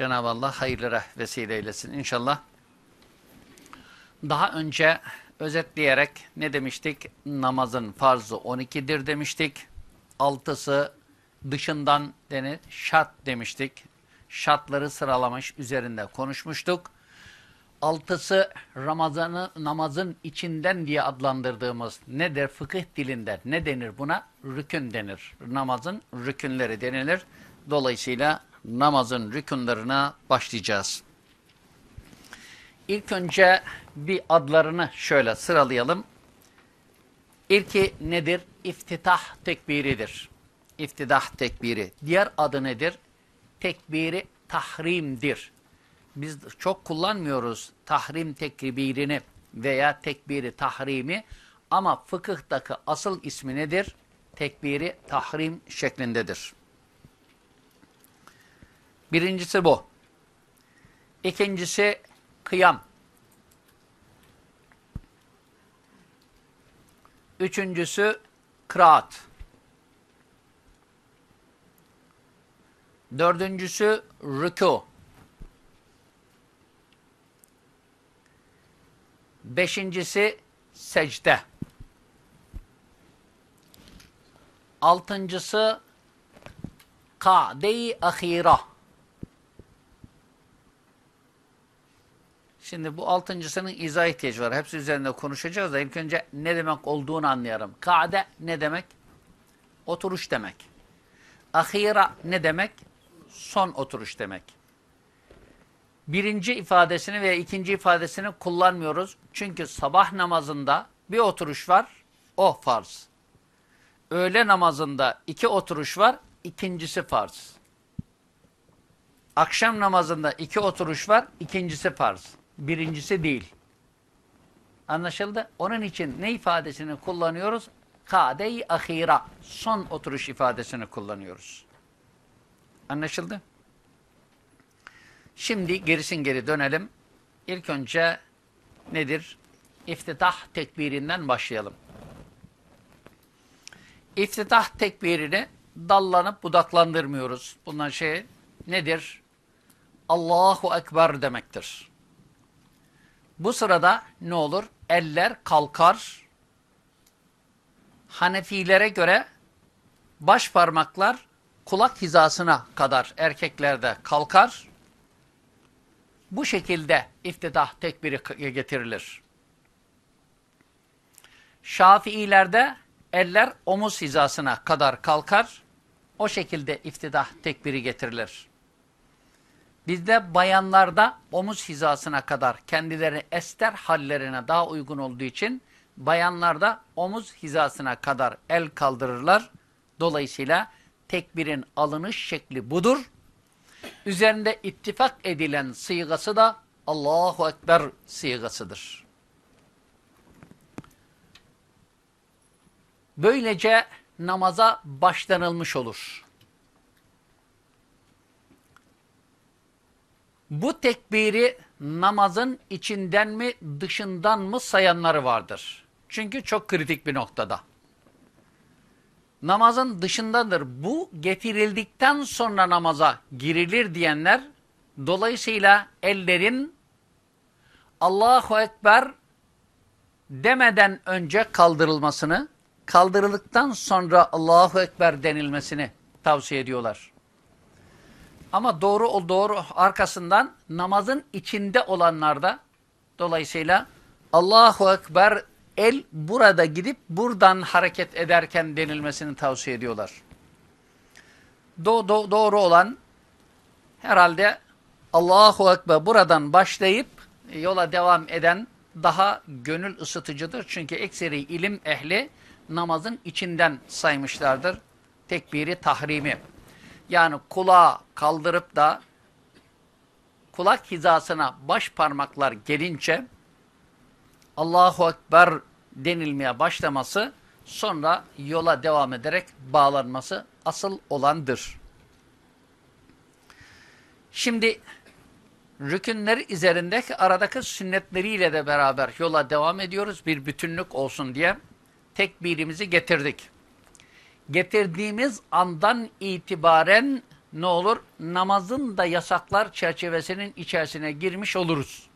Cenab-ı Allah hayırlara vesile eylesin inşallah. Daha önce özetleyerek ne demiştik? Namazın farzı 12'dir demiştik. Altısı dışından denir, şart demiştik. Şartları sıralamış üzerinde konuşmuştuk. Altısı Ramazan'ı namazın içinden diye adlandırdığımız nedir? Fıkıh dilinde ne denir buna? Rükün denir. Namazın rükünleri denilir. Dolayısıyla namazın rükünlerine başlayacağız. İlk önce bir adlarını şöyle sıralayalım. İlki nedir? İftitah tekbiridir. İftitah tekbiri. Diğer adı nedir? Tekbiri tahrimdir. Biz çok kullanmıyoruz tahrim tekbirini veya tekbiri tahrimi ama fıkıhtaki asıl ismi nedir? Tekbiri tahrim şeklindedir. Birincisi bu. İkincisi kıyam. Üçüncüsü kıraat. Dördüncüsü rükû. Beşincisi secde. Altıncısı ka'de-i ahira. Şimdi bu altıncısının izah ihtiyacı var. Hepsi üzerinde konuşacağız da ilk önce ne demek olduğunu anlayalım. Ka'de ne demek? Oturuş demek. Ahira ne demek? Son oturuş demek. Birinci ifadesini veya ikinci ifadesini kullanmıyoruz. Çünkü sabah namazında bir oturuş var, o farz. Öğle namazında iki oturuş var, ikincisi farz. Akşam namazında iki oturuş var, ikincisi farz. Birincisi değil. Anlaşıldı? Onun için ne ifadesini kullanıyoruz? Kade-i ahira. Son oturuş ifadesini kullanıyoruz. Anlaşıldı? Şimdi gerisin geri dönelim. İlk önce nedir? İftitah tekbirinden başlayalım. İftitah tekbirini dallanıp budaklandırmıyoruz. Bundan şey nedir? Allahu Ekber demektir. Bu sırada ne olur? Eller kalkar. Hanefilere göre baş parmaklar kulak hizasına kadar erkeklerde kalkar. Bu şekilde iftidah tekbiri getirilir. Şafiilerde eller omuz hizasına kadar kalkar. O şekilde iftidah tekbiri getirilir. Bizde bayanlarda omuz hizasına kadar kendileri ester hallerine daha uygun olduğu için bayanlarda omuz hizasına kadar el kaldırırlar. Dolayısıyla tekbirin alınış şekli budur. Üzerinde ittifak edilen sıygası da Allahu Ekber sıygasıdır. Böylece namaza başlanılmış olur. Bu tekbiri namazın içinden mi dışından mı sayanları vardır. Çünkü çok kritik bir noktada. Namazın dışındadır. Bu getirildikten sonra namaza girilir diyenler dolayısıyla ellerin Allahu Ekber demeden önce kaldırılmasını, kaldırıldıktan sonra Allahu Ekber denilmesini tavsiye ediyorlar. Ama doğru o doğru arkasından namazın içinde olanlarda dolayısıyla Allahu Ekber el burada gidip buradan hareket ederken denilmesini tavsiye ediyorlar. Do do doğru olan herhalde Allahu Ekber buradan başlayıp yola devam eden daha gönül ısıtıcıdır. Çünkü ekseri ilim ehli namazın içinden saymışlardır. Tekbiri tahrimi. Yani kulağı kaldırıp da kulak hizasına baş parmaklar gelince Allahu Ekber denilmeye başlaması sonra yola devam ederek bağlanması asıl olandır. Şimdi rükünler üzerindeki aradaki sünnetleriyle de beraber yola devam ediyoruz. Bir bütünlük olsun diye tekbirimizi getirdik. Getirdiğimiz andan itibaren ne olur? Namazın da yasaklar çerçevesinin içerisine girmiş oluruz.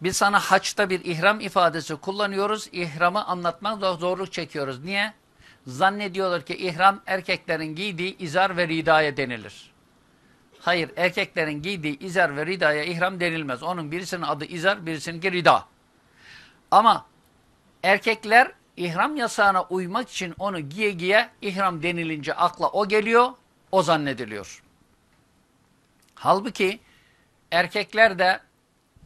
Biz sana haçta bir ihram ifadesi kullanıyoruz. İhramı anlatmak zorluk çekiyoruz. Niye? Zannediyorlar ki ihram erkeklerin giydiği izar ve ridaya denilir. Hayır, erkeklerin giydiği izar ve ridaya ihram denilmez. Onun birisinin adı izar, birisininki rida. Ama erkekler ihram yasağına uymak için onu giye giye ihram denilince akla o geliyor, o zannediliyor. Halbuki erkekler de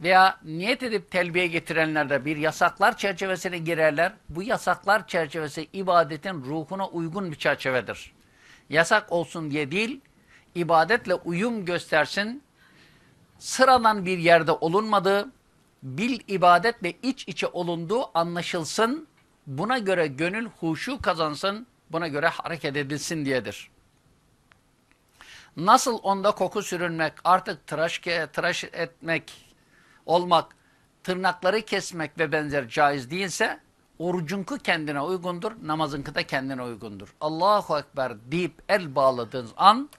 veya niyet edip telbiye getirenler de bir yasaklar çerçevesine girerler. Bu yasaklar çerçevesi ibadetin ruhuna uygun bir çerçevedir. Yasak olsun diye değil, ibadetle uyum göstersin, sıradan bir yerde olunmadığı, bil ibadetle iç içe olunduğu anlaşılsın, buna göre gönül huşu kazansın, buna göre hareket edilsin diyedir. Nasıl onda koku sürünmek, artık tıraş, tıraş etmek, olmak, tırnakları kesmek ve benzer caiz değilse, orucunku kendine uygundur, namazınkı da kendine uygundur. Allahu Ekber deyip el bağladığınız an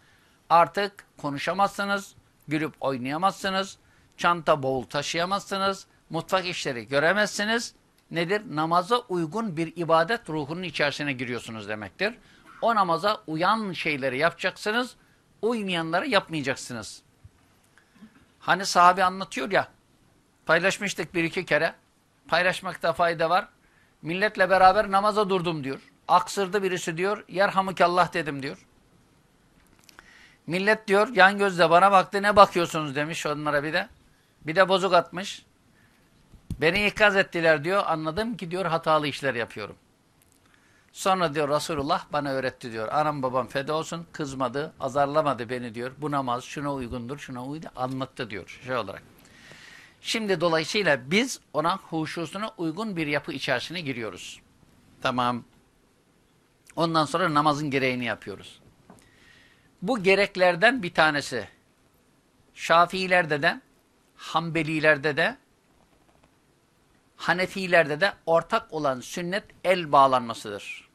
artık konuşamazsınız, gülüp oynayamazsınız, çanta boğul taşıyamazsınız, mutfak işleri göremezsiniz. Nedir? Namaza uygun bir ibadet ruhunun içerisine giriyorsunuz demektir. O namaza uyan şeyleri yapacaksınız, uymayanları yapmayacaksınız. Hani sahabe anlatıyor ya, paylaşmıştık bir iki kere, paylaşmakta fayda var. Milletle beraber namaza durdum diyor. Aksırdı birisi diyor, yerhamıkallah dedim diyor. Millet diyor yan gözle bana baktı ne bakıyorsunuz demiş onlara bir de. Bir de bozuk atmış. Beni ikaz ettiler diyor. Anladım ki diyor hatalı işler yapıyorum. Sonra diyor Resulullah bana öğretti diyor. Anam babam feda olsun kızmadı, azarlamadı beni diyor. Bu namaz şuna uygundur, şuna uydu anlattı diyor şey olarak. Şimdi dolayısıyla biz ona huşusuna uygun bir yapı içerisine giriyoruz. Tamam. Ondan sonra namazın gereğini yapıyoruz. Bu gereklerden bir tanesi Şafiilerde de, Hanbelilerde de, Hanefilerde de ortak olan sünnet el bağlanmasıdır.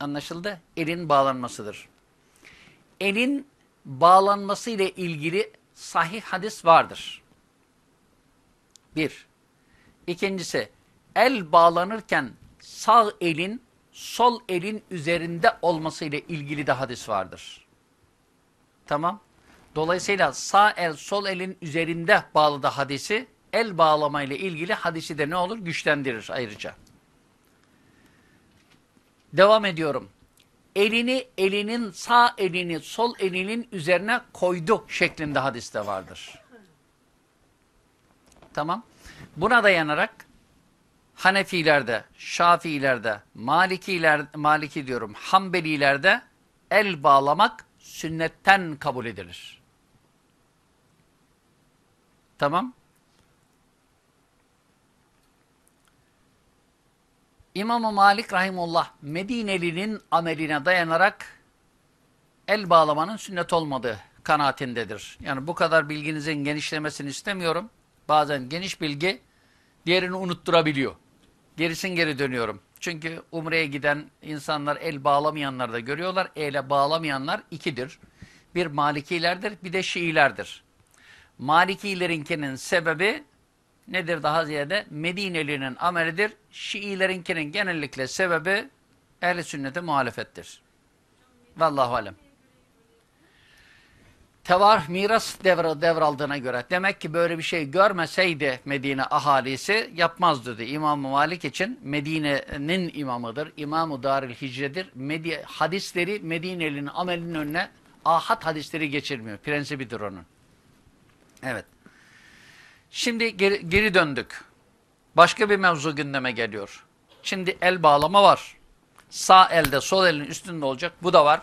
Anlaşıldı? Elin bağlanmasıdır. Elin bağlanması ile ilgili sahih hadis vardır. Bir. İkincisi, el bağlanırken sağ elin sol elin üzerinde olması ile ilgili de hadis vardır. Tamam. Dolayısıyla sağ el sol elin üzerinde bağlı da hadisi el bağlama ile ilgili hadisi de ne olur? Güçlendirir ayrıca. Devam ediyorum. Elini elinin sağ elini sol elinin üzerine koydu şeklinde hadiste vardır. Tamam. Buna dayanarak Hanefilerde, Şafiilerde, Malikiler, Maliki diyorum, Hanbelilerde el bağlamak sünnetten kabul edilir. Tamam. İmam-ı Malik Rahimullah Medineli'nin ameline dayanarak el bağlamanın sünnet olmadığı kanaatindedir. Yani bu kadar bilginizin genişlemesini istemiyorum. Bazen geniş bilgi diğerini unutturabiliyor. Gerisin geri dönüyorum. Çünkü Umre'ye giden insanlar el bağlamayanlar da görüyorlar. Ele bağlamayanlar ikidir. Bir Malikilerdir bir de Şiilerdir. Malikilerinkinin sebebi nedir daha ziyade? Medineli'nin amelidir. Şiilerinkinin genellikle sebebi ehl sünnete muhalefettir. Vallahu alem. Tevar miras devre, devraldığına göre demek ki böyle bir şey görmeseydi Medine ahalisi yapmazdı dedi. imam Malik için Medine'nin imamıdır. İmam-ı Darül Hicre'dir. Medi hadisleri Medine'linin amelinin önüne ahat hadisleri geçirmiyor. Prensibidir onun. Evet. Şimdi geri, geri döndük. Başka bir mevzu gündeme geliyor. Şimdi el bağlama var. Sağ elde sol elin üstünde olacak. Bu da var.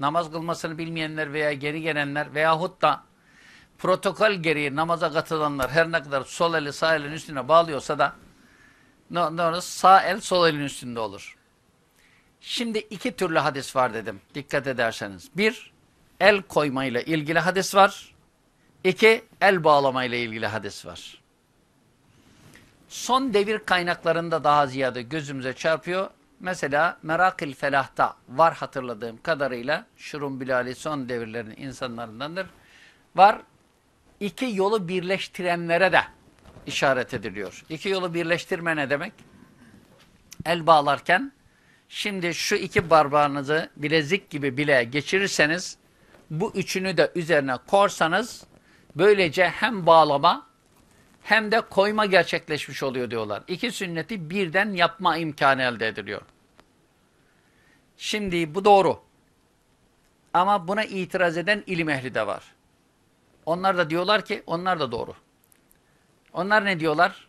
Namaz kılmasını bilmeyenler veya geri gelenler veyahut da protokol gereği namaza katılanlar her ne kadar sol eli sağ elin üstüne bağlıyorsa da ne, olur? Sağ el sol elin üstünde olur. Şimdi iki türlü hadis var dedim. Dikkat ederseniz. Bir, el koymayla ilgili hadis var. İki, el bağlamayla ilgili hadis var. Son devir kaynaklarında daha ziyade gözümüze çarpıyor. Mesela Merakil Felah'ta var hatırladığım kadarıyla Şurum Bilali son devirlerin insanlarındandır. Var iki yolu birleştirenlere de işaret ediliyor. İki yolu birleştirme ne demek? El bağlarken şimdi şu iki barbağınızı bilezik gibi bile geçirirseniz bu üçünü de üzerine korsanız böylece hem bağlama hem de koyma gerçekleşmiş oluyor diyorlar. İki sünneti birden yapma imkanı elde ediliyor. Şimdi bu doğru. Ama buna itiraz eden ilim ehli de var. Onlar da diyorlar ki onlar da doğru. Onlar ne diyorlar?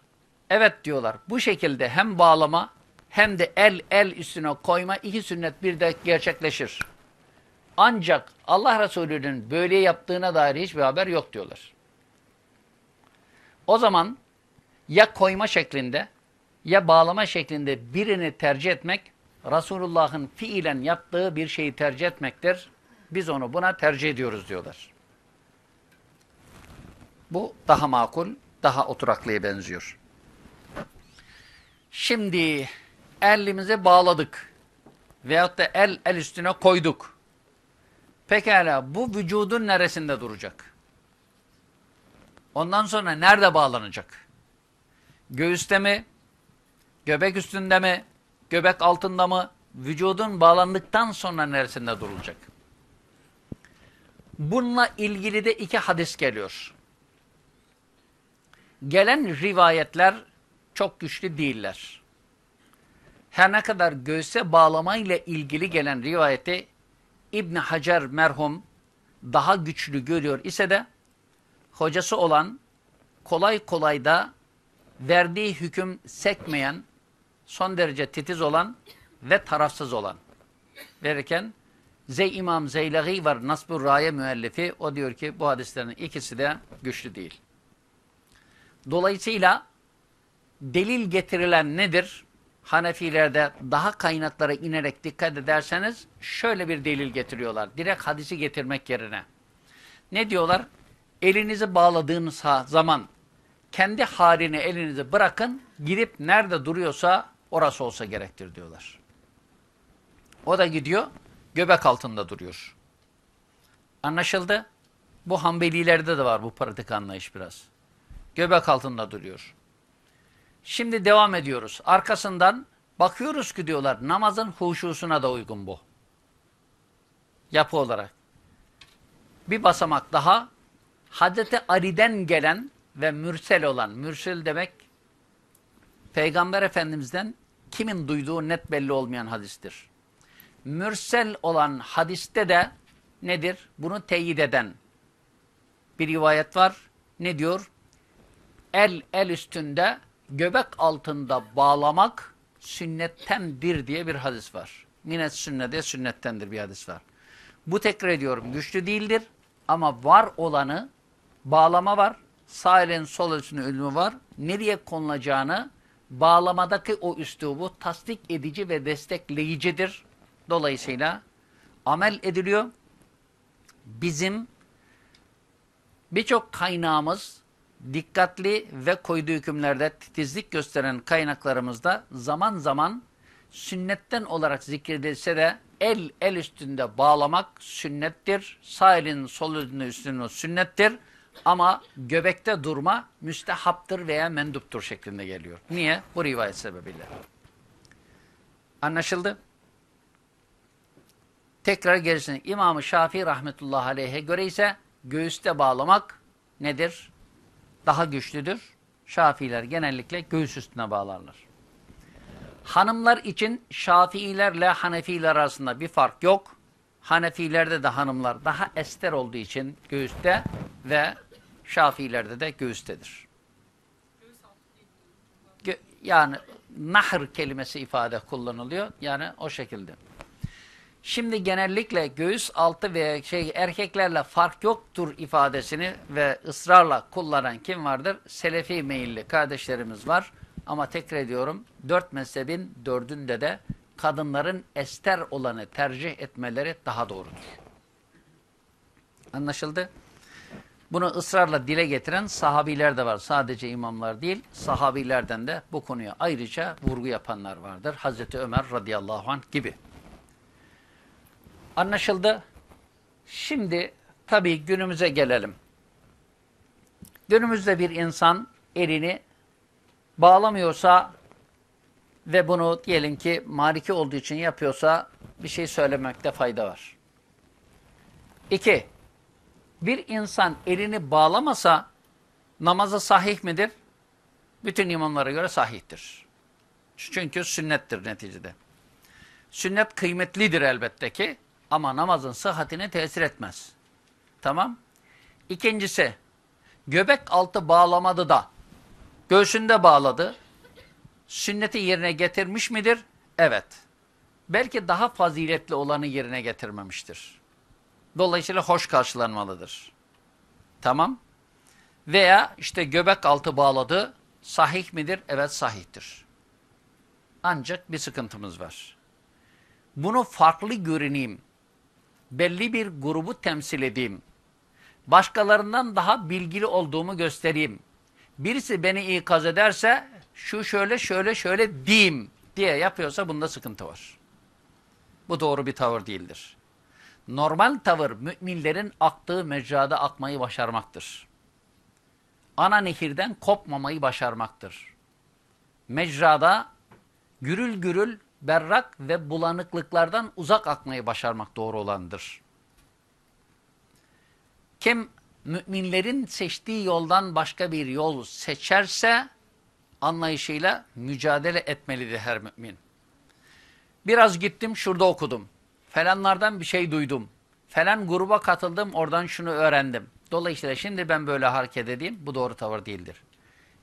Evet diyorlar. Bu şekilde hem bağlama hem de el el üstüne koyma iki sünnet bir de gerçekleşir. Ancak Allah Resulü'nün böyle yaptığına dair hiçbir haber yok diyorlar. O zaman ya koyma şeklinde ya bağlama şeklinde birini tercih etmek Resulullah'ın fiilen yaptığı bir şeyi tercih etmektir. Biz onu buna tercih ediyoruz diyorlar. Bu daha makul, daha oturaklıya benziyor. Şimdi elimizi bağladık. Veyahut da el el üstüne koyduk. Pekala bu vücudun neresinde duracak? Ondan sonra nerede bağlanacak? Göğüste mi? Göbek üstünde mi? Göbek altında mı? Vücudun bağlandıktan sonra neresinde durulacak? Bununla ilgili de iki hadis geliyor. Gelen rivayetler çok güçlü değiller. Her ne kadar göğse bağlamayla ilgili gelen rivayeti İbn Hacer merhum daha güçlü görüyor ise de hocası olan kolay kolay da verdiği hüküm sekmeyen, son derece titiz olan ve tarafsız olan. Verirken Zey İmam Zeylagi var Nasbur Raye müellifi. O diyor ki bu hadislerin ikisi de güçlü değil. Dolayısıyla delil getirilen nedir? Hanefilerde daha kaynaklara inerek dikkat ederseniz şöyle bir delil getiriyorlar. Direkt hadisi getirmek yerine. Ne diyorlar? Elinizi bağladığınız zaman kendi haline elinizi bırakın, gidip nerede duruyorsa orası olsa gerektir diyorlar. O da gidiyor, göbek altında duruyor. Anlaşıldı? Bu Hanbelilerde de var bu pratik anlayış biraz. Göbek altında duruyor. Şimdi devam ediyoruz. Arkasından bakıyoruz ki diyorlar namazın huşusuna da uygun bu. Yapı olarak. Bir basamak daha Hazreti Ali'den gelen ve mürsel olan, mürsel demek Peygamber Efendimiz'den kimin duyduğu net belli olmayan hadistir. Mürsel olan hadiste de nedir? Bunu teyit eden bir rivayet var. Ne diyor? El el üstünde göbek altında bağlamak sünnettendir diye bir hadis var. Minet sünnede sünnettendir bir hadis var. Bu tekrar ediyorum güçlü değildir ama var olanı bağlama var. Sağ elin sol elinin ölümü var. Nereye konulacağını bağlamadaki o üslubu tasdik edici ve destekleyicidir. Dolayısıyla amel ediliyor. Bizim birçok kaynağımız dikkatli ve koyduğu hükümlerde titizlik gösteren kaynaklarımızda zaman zaman sünnetten olarak zikredilse de el el üstünde bağlamak sünnettir. Sağ elin sol elinin üstünde sünnettir. Ama göbekte durma müstehaptır veya menduptur şeklinde geliyor. Niye? Bu rivayet sebebiyle. Anlaşıldı? Tekrar gerisine İmam-ı Şafii rahmetullahi aleyhe göre ise göğüste bağlamak nedir? Daha güçlüdür. Şafiiler genellikle göğüs üstüne bağlarlar. Hanımlar için Şafiilerle Hanefiler arasında bir fark yok. Hanefilerde de hanımlar daha ester olduğu için göğüste ve Şafiilerde de göğüstedir. Gö yani nahr kelimesi ifade kullanılıyor. Yani o şekilde. Şimdi genellikle göğüs altı veya şey erkeklerle fark yoktur ifadesini ve ısrarla kullanan kim vardır? Selefi meyilli kardeşlerimiz var. Ama tekrar ediyorum dört mezhebin dördünde de kadınların ester olanı tercih etmeleri daha doğrudur. Anlaşıldı? Bunu ısrarla dile getiren sahabiler de var. Sadece imamlar değil, sahabilerden de bu konuya ayrıca vurgu yapanlar vardır. Hazreti Ömer radıyallahu anh gibi. Anlaşıldı. Şimdi tabii günümüze gelelim. Günümüzde bir insan elini bağlamıyorsa ve bunu diyelim ki maliki olduğu için yapıyorsa bir şey söylemekte fayda var. İki, bir insan elini bağlamasa namazı sahih midir? Bütün imamlara göre sahihtir. Çünkü sünnettir neticede. Sünnet kıymetlidir elbette ki ama namazın sıhhatine tesir etmez. Tamam. İkincisi, göbek altı bağlamadı da göğsünde bağladı. Sünneti yerine getirmiş midir? Evet. Belki daha faziletli olanı yerine getirmemiştir. Dolayısıyla hoş karşılanmalıdır. Tamam. Veya işte göbek altı bağladı. Sahih midir? Evet sahihtir. Ancak bir sıkıntımız var. Bunu farklı görüneyim. Belli bir grubu temsil edeyim. Başkalarından daha bilgili olduğumu göstereyim. Birisi beni ikaz ederse şu şöyle şöyle şöyle diyeyim diye yapıyorsa bunda sıkıntı var. Bu doğru bir tavır değildir. Normal tavır müminlerin aktığı mecrada akmayı başarmaktır. Ana nehirden kopmamayı başarmaktır. Mecrada gürül gürül berrak ve bulanıklıklardan uzak akmayı başarmak doğru olandır. Kim müminlerin seçtiği yoldan başka bir yol seçerse anlayışıyla mücadele etmelidir her mümin. Biraz gittim şurada okudum. Falanlardan bir şey duydum. Falan gruba katıldım oradan şunu öğrendim. Dolayısıyla şimdi ben böyle hareket edeyim bu doğru tavır değildir.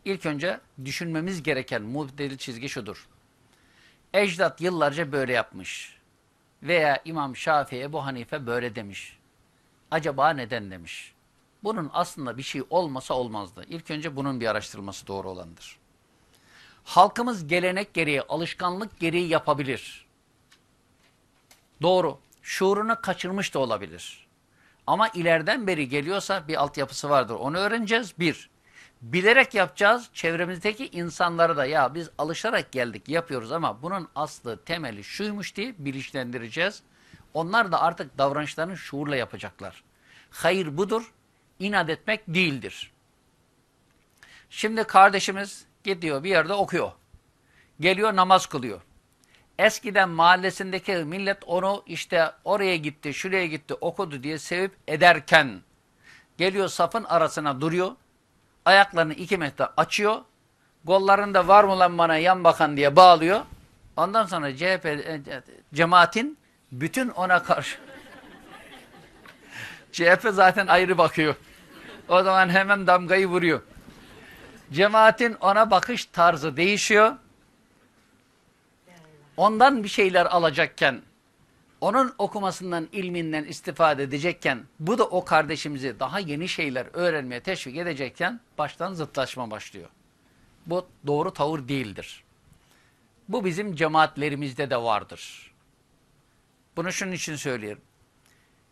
İlk önce düşünmemiz gereken muhtedil çizgi şudur. Ecdat yıllarca böyle yapmış. Veya İmam Şafii Ebu Hanife böyle demiş. Acaba neden demiş. Bunun aslında bir şey olmasa olmazdı. İlk önce bunun bir araştırılması doğru olandır. Halkımız gelenek gereği, alışkanlık gereği yapabilir. Doğru. Şuurunu kaçırmış da olabilir. Ama ileriden beri geliyorsa bir altyapısı vardır. Onu öğreneceğiz. Bir, bilerek yapacağız. Çevremizdeki insanları da ya biz alışarak geldik yapıyoruz ama bunun aslı temeli şuymuş diye bilinçlendireceğiz. Onlar da artık davranışlarını şuurla yapacaklar. Hayır budur. inat etmek değildir. Şimdi kardeşimiz gidiyor bir yerde okuyor. Geliyor namaz kılıyor. Eskiden mahallesindeki millet onu işte oraya gitti, şuraya gitti, okudu diye sevip ederken geliyor safın arasına duruyor. Ayaklarını iki metre açıyor. Kollarında var mı lan bana yan bakan diye bağlıyor. Ondan sonra CHP e, cemaatin bütün ona karşı CHP zaten ayrı bakıyor. O zaman hemen damgayı vuruyor. Cemaatin ona bakış tarzı değişiyor ondan bir şeyler alacakken, onun okumasından, ilminden istifade edecekken, bu da o kardeşimizi daha yeni şeyler öğrenmeye teşvik edecekken baştan zıtlaşma başlıyor. Bu doğru tavır değildir. Bu bizim cemaatlerimizde de vardır. Bunu şunun için söylüyorum.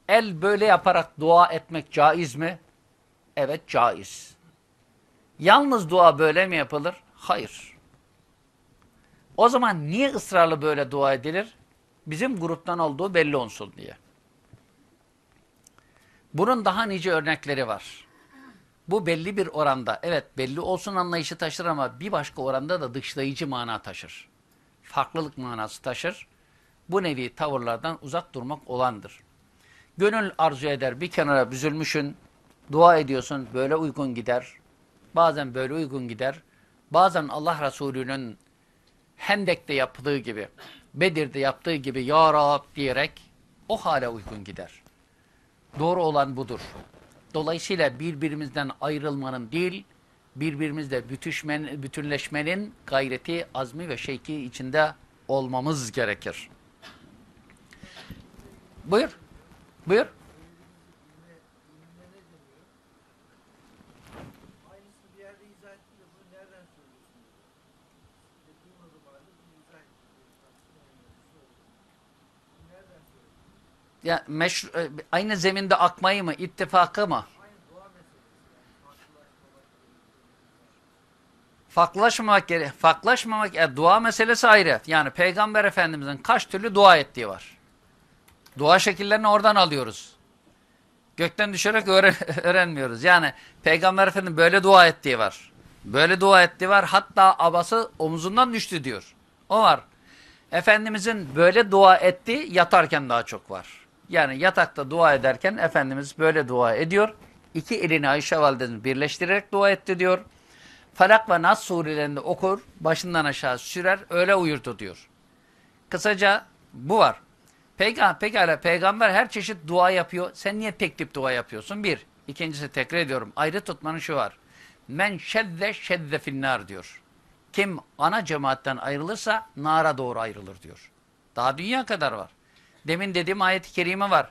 El böyle yaparak dua etmek caiz mi? Evet caiz. Yalnız dua böyle mi yapılır? Hayır. O zaman niye ısrarlı böyle dua edilir? Bizim gruptan olduğu belli olsun diye. Bunun daha nice örnekleri var. Bu belli bir oranda, evet belli olsun anlayışı taşır ama bir başka oranda da dışlayıcı mana taşır. Farklılık manası taşır. Bu nevi tavırlardan uzak durmak olandır. Gönül arzu eder, bir kenara büzülmüşün, dua ediyorsun, böyle uygun gider. Bazen böyle uygun gider. Bazen Allah Resulü'nün Hendek'te yaptığı gibi, Bedir'de yaptığı gibi Ya Rab diyerek o hale uygun gider. Doğru olan budur. Dolayısıyla birbirimizden ayrılmanın değil, birbirimizle bütüşmen, bütünleşmenin gayreti, azmi ve şevki içinde olmamız gerekir. Buyur. Buyur. ya meşru, e, aynı zeminde akmayı mı, ittifakı mı? Faklaşmamak gere faklaşmamak e, dua meselesi ayrı. Yani Peygamber Efendimizin kaç türlü dua ettiği var. Dua şekillerini oradan alıyoruz. Gökten düşerek öğren öğrenmiyoruz. Yani Peygamber Efendimiz böyle dua ettiği var. Böyle dua ettiği var. Hatta abası omuzundan düştü diyor. O var. Efendimizin böyle dua ettiği yatarken daha çok var. Yani yatakta dua ederken Efendimiz böyle dua ediyor. İki elini Ayşe validemiz birleştirerek dua etti diyor. Felak ve Nas surelerini okur, başından aşağı sürer, öyle uyurdu diyor. Kısaca bu var. Peygamber, pekala peygamber her çeşit dua yapıyor. Sen niye tek tip dua yapıyorsun? Bir. İkincisi tekrar ediyorum. Ayrı tutmanın şu var. Men şedde şedde finnar diyor. Kim ana cemaatten ayrılırsa nara doğru ayrılır diyor. Daha dünya kadar var. Demin dediğim ayet-i kerime var.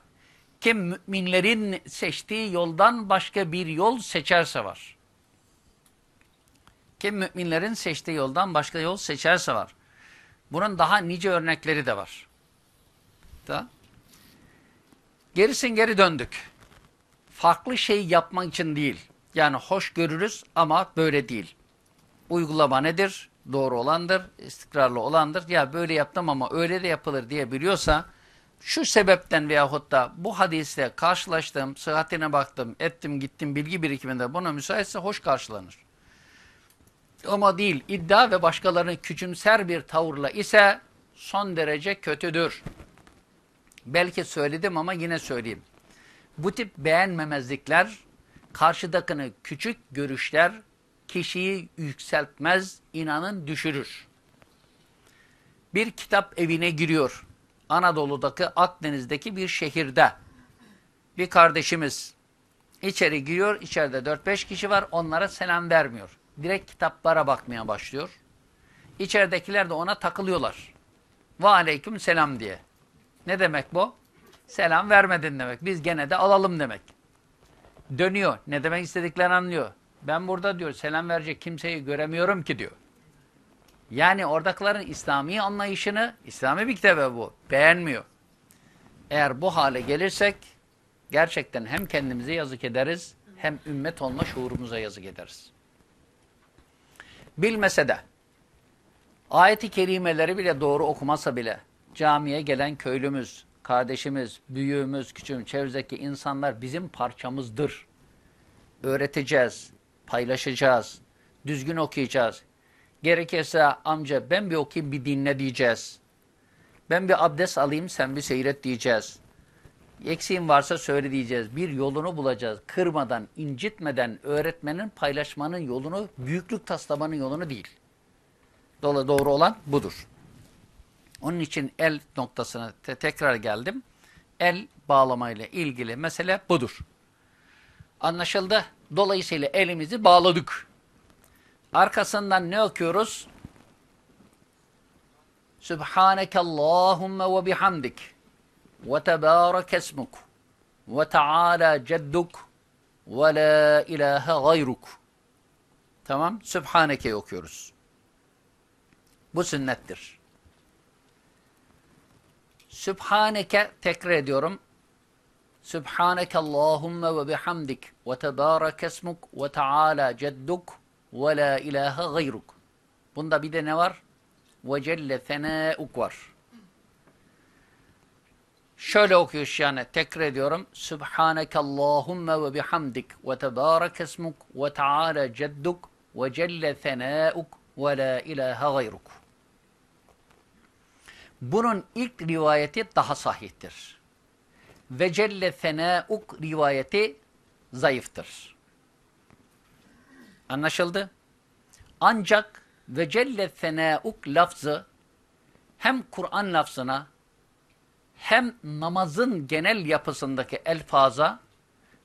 Kim müminlerin seçtiği yoldan başka bir yol seçerse var. Kim müminlerin seçtiği yoldan başka yol seçerse var. Bunun daha nice örnekleri de var. Da. Gerisin geri döndük. Farklı şey yapmak için değil. Yani hoş görürüz ama böyle değil. Uygulama nedir? Doğru olandır, istikrarlı olandır. Ya böyle yaptım ama öyle de yapılır diye biliyorsa şu sebepten veyahut da bu hadisle karşılaştım, sıhhatine baktım, ettim, gittim, bilgi birikiminde buna müsaitse hoş karşılanır. Ama değil, iddia ve başkalarını küçümser bir tavırla ise son derece kötüdür. Belki söyledim ama yine söyleyeyim. Bu tip beğenmemezlikler, karşıdakini küçük görüşler, kişiyi yükseltmez, inanın düşürür. Bir kitap evine giriyor. Anadolu'daki, Akdeniz'deki bir şehirde. Bir kardeşimiz içeri giriyor, içeride 4-5 kişi var, onlara selam vermiyor. Direkt kitaplara bakmaya başlıyor. İçeridekiler de ona takılıyorlar. Ve aleyküm selam diye. Ne demek bu? Selam vermedin demek. Biz gene de alalım demek. Dönüyor. Ne demek istediklerini anlıyor. Ben burada diyor selam verecek kimseyi göremiyorum ki diyor. Yani oradakilerin İslami anlayışını, İslami bir kitabı bu, beğenmiyor. Eğer bu hale gelirsek gerçekten hem kendimize yazık ederiz hem ümmet olma şuurumuza yazık ederiz. Bilmese de ayeti kerimeleri bile doğru okumasa bile camiye gelen köylümüz, kardeşimiz, büyüğümüz, küçüğümüz, çevremizdeki insanlar bizim parçamızdır. Öğreteceğiz, paylaşacağız, düzgün okuyacağız. Gerekirse amca ben bir okuyayım bir dinle diyeceğiz. Ben bir abdest alayım sen bir seyret diyeceğiz. Eksiğin varsa söyle diyeceğiz. Bir yolunu bulacağız. Kırmadan, incitmeden öğretmenin paylaşmanın yolunu, büyüklük taslamanın yolunu değil. Dolayı doğru olan budur. Onun için el noktasına te tekrar geldim. El bağlamayla ilgili mesele budur. Anlaşıldı. Dolayısıyla elimizi bağladık. Arkasından ne okuyoruz? Subhaneke Allahümme ve bihamdik ve tebârek esmuk ve teâlâ cedduk ve la ilahe gayruk. Tamam. Sübhaneke'yi okuyoruz. Bu sünnettir. Sübhaneke tekrar ediyorum. Sübhaneke Allahümme ve bihamdik ve tebârek esmuk ve teâlâ cedduk ve la ilahe gayruk. Bunda bir de ne var? Ve celle fenâuk var. Şöyle okuyoruz yani tekrar ediyorum. Sübhaneke Allahümme ve bihamdik ve tebârek esmuk ve teâlâ cedduk ve celle fenâuk ve la ilahe gayruk. Bunun ilk rivayeti daha sahihtir. Ve celle fenâuk rivayeti zayıftır. Anlaşıldı? Ancak ve celle fenâuk lafzı hem Kur'an lafzına hem namazın genel yapısındaki elfaza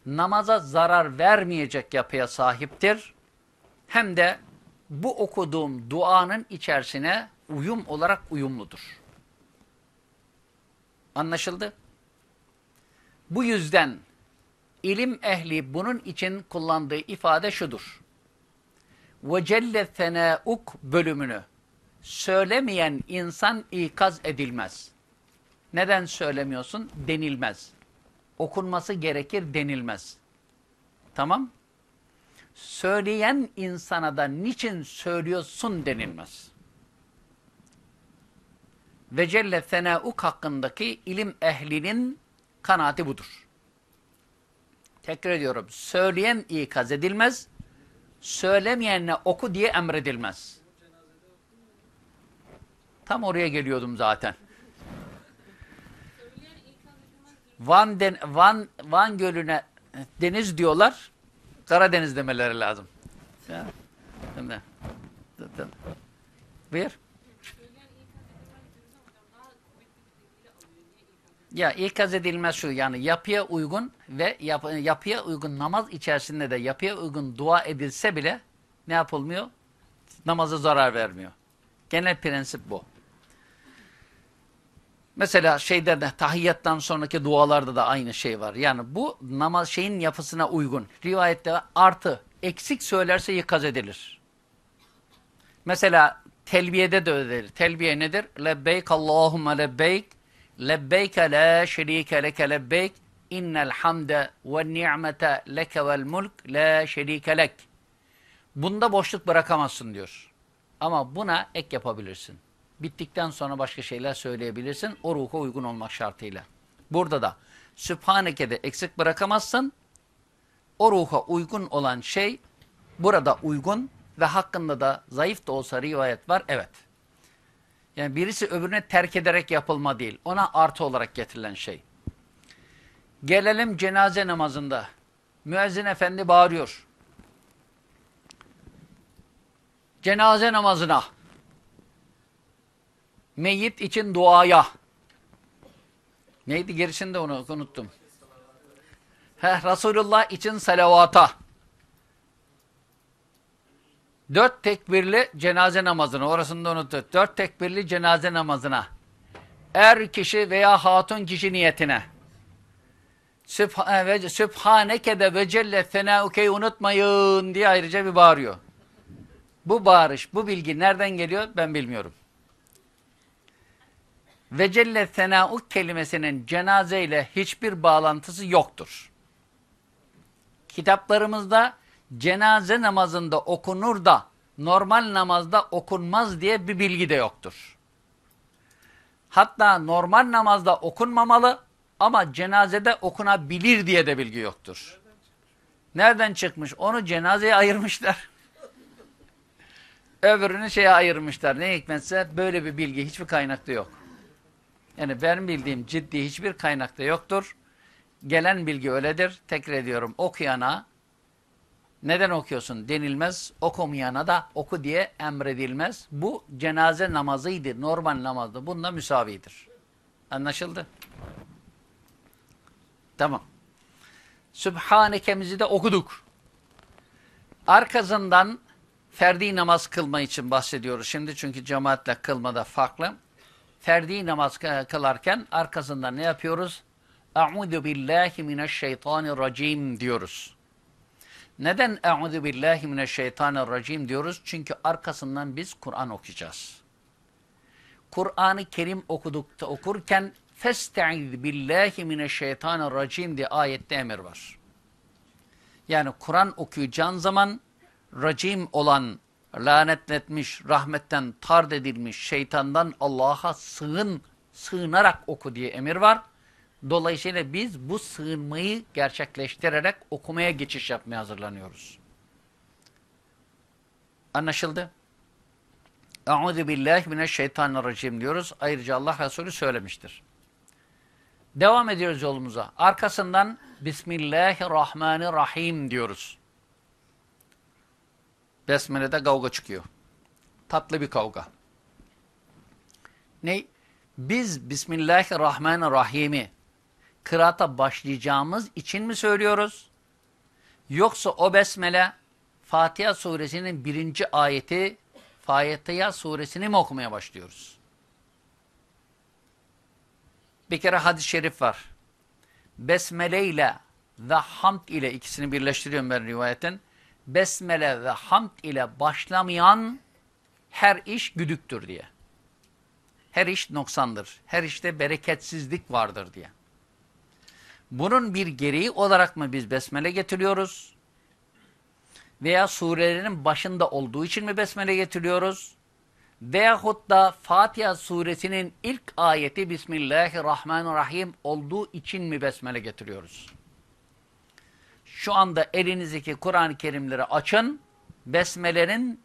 namaza zarar vermeyecek yapıya sahiptir. Hem de bu okuduğum duanın içerisine uyum olarak uyumludur. Anlaşıldı? Bu yüzden ilim ehli bunun için kullandığı ifade şudur. Ve celle fenâuk bölümünü söylemeyen insan ikaz edilmez. Neden söylemiyorsun? Denilmez. Okunması gerekir denilmez. Tamam? söyleyen insana da niçin söylüyorsun denilmez. Ve Celle Sena'uk hakkındaki ilim ehlinin kanaati budur. Tekrar ediyorum. Söyleyen ikaz edilmez, söylemeyenle oku diye emredilmez. Tam oraya geliyordum zaten. Van, den, Van, Van Gölü'ne deniz diyorlar, Karadeniz demeleri lazım. Ya, Buyur. Ya ikaz edilmez şu yani yapıya uygun ve yap, yapıya uygun namaz içerisinde de yapıya uygun dua edilse bile ne yapılmıyor? Namaza zarar vermiyor. Genel prensip bu. Mesela şeyde de tahiyyattan sonraki dualarda da aynı şey var. Yani bu namaz şeyin yapısına uygun. Rivayette artı eksik söylerse ikaz edilir. Mesela telbiyede de öyledir. Telbiye nedir? Lebbeyk Allahümme lebbeyk lebbeyke la şerike leke lebbeyk innel hamde ve ni'mete leke vel mulk la şerike lek. Bunda boşluk bırakamazsın diyor. Ama buna ek yapabilirsin. Bittikten sonra başka şeyler söyleyebilirsin. O ruha uygun olmak şartıyla. Burada da Sübhaneke'de eksik bırakamazsın. O ruha uygun olan şey burada uygun ve hakkında da zayıf da olsa rivayet var. Evet. Yani birisi öbürüne terk ederek yapılma değil. Ona artı olarak getirilen şey. Gelelim cenaze namazında. Müezzin efendi bağırıyor. Cenaze namazına. Meyyit için duaya. Neydi gerisinde onu unuttum. Heh, Resulullah için salavata. Dört tekbirli cenaze namazına, orasını da unuttum. Dört tekbirli cenaze namazına. Er kişi veya hatun kişi niyetine. Sübhaneke de ve celle fenaukeyi unutmayın diye ayrıca bir bağırıyor. Bu bağırış, bu bilgi nereden geliyor ben bilmiyorum. Ve celle senauk kelimesinin cenazeyle hiçbir bağlantısı yoktur. Kitaplarımızda cenaze namazında okunur da normal namazda okunmaz diye bir bilgi de yoktur. Hatta normal namazda okunmamalı ama cenazede okunabilir diye de bilgi yoktur. Nereden çıkmış? Onu cenazeye ayırmışlar. Öbürünü şeye ayırmışlar. Ne hikmetse böyle bir bilgi hiçbir kaynakta yok. Yani benim bildiğim ciddi hiçbir kaynakta yoktur. Gelen bilgi öyledir. Tekrar ediyorum okuyana neden okuyorsun denilmez. Okumayana da oku diye emredilmez. Bu cenaze namazıydı. Normal namazdı. Bununla müsavidir. Anlaşıldı? Tamam. Sübhanekemizi de okuduk. Arkasından ferdi namaz kılma için bahsediyoruz. Şimdi çünkü cemaatle kılmada farklı ferdi namaz kılarken arkasından ne yapıyoruz? Eûzu billahi mineşşeytanirracim diyoruz. Neden eûzu billahi mineşşeytanirracim diyoruz? Çünkü arkasından biz Kur'an okuyacağız. Kur'an-ı Kerim okudukta okurken festaiz billahi mineşşeytanirracim diye ayette emir var. Yani Kur'an okuyacağın zaman racim olan lanetletmiş, rahmetten tard edilmiş şeytandan Allah'a sığın, sığınarak oku diye emir var. Dolayısıyla biz bu sığınmayı gerçekleştirerek okumaya geçiş yapmaya hazırlanıyoruz. Anlaşıldı? Euzu billahi mineşşeytanirracim diyoruz. Ayrıca Allah Resulü söylemiştir. Devam ediyoruz yolumuza. Arkasından Bismillahirrahmanirrahim diyoruz. Besmele'de kavga çıkıyor. Tatlı bir kavga. Ne? Biz Bismillahirrahmanirrahim'i kıraata başlayacağımız için mi söylüyoruz? Yoksa o besmele Fatiha suresinin birinci ayeti Fatiha suresini mi okumaya başlıyoruz? Bir kere hadis-i şerif var. Besmele ile ve hamd ile ikisini birleştiriyorum ben rivayetin besmele ve hamd ile başlamayan her iş güdüktür diye. Her iş noksandır. Her işte bereketsizlik vardır diye. Bunun bir gereği olarak mı biz besmele getiriyoruz? veya surelerin başında olduğu için mi besmele getiriyoruz? Veyahut da Fatiha suresinin ilk ayeti Bismillahirrahmanirrahim olduğu için mi besmele getiriyoruz? Şu anda elinizdeki Kur'an-ı Kerimleri açın. Besmelerin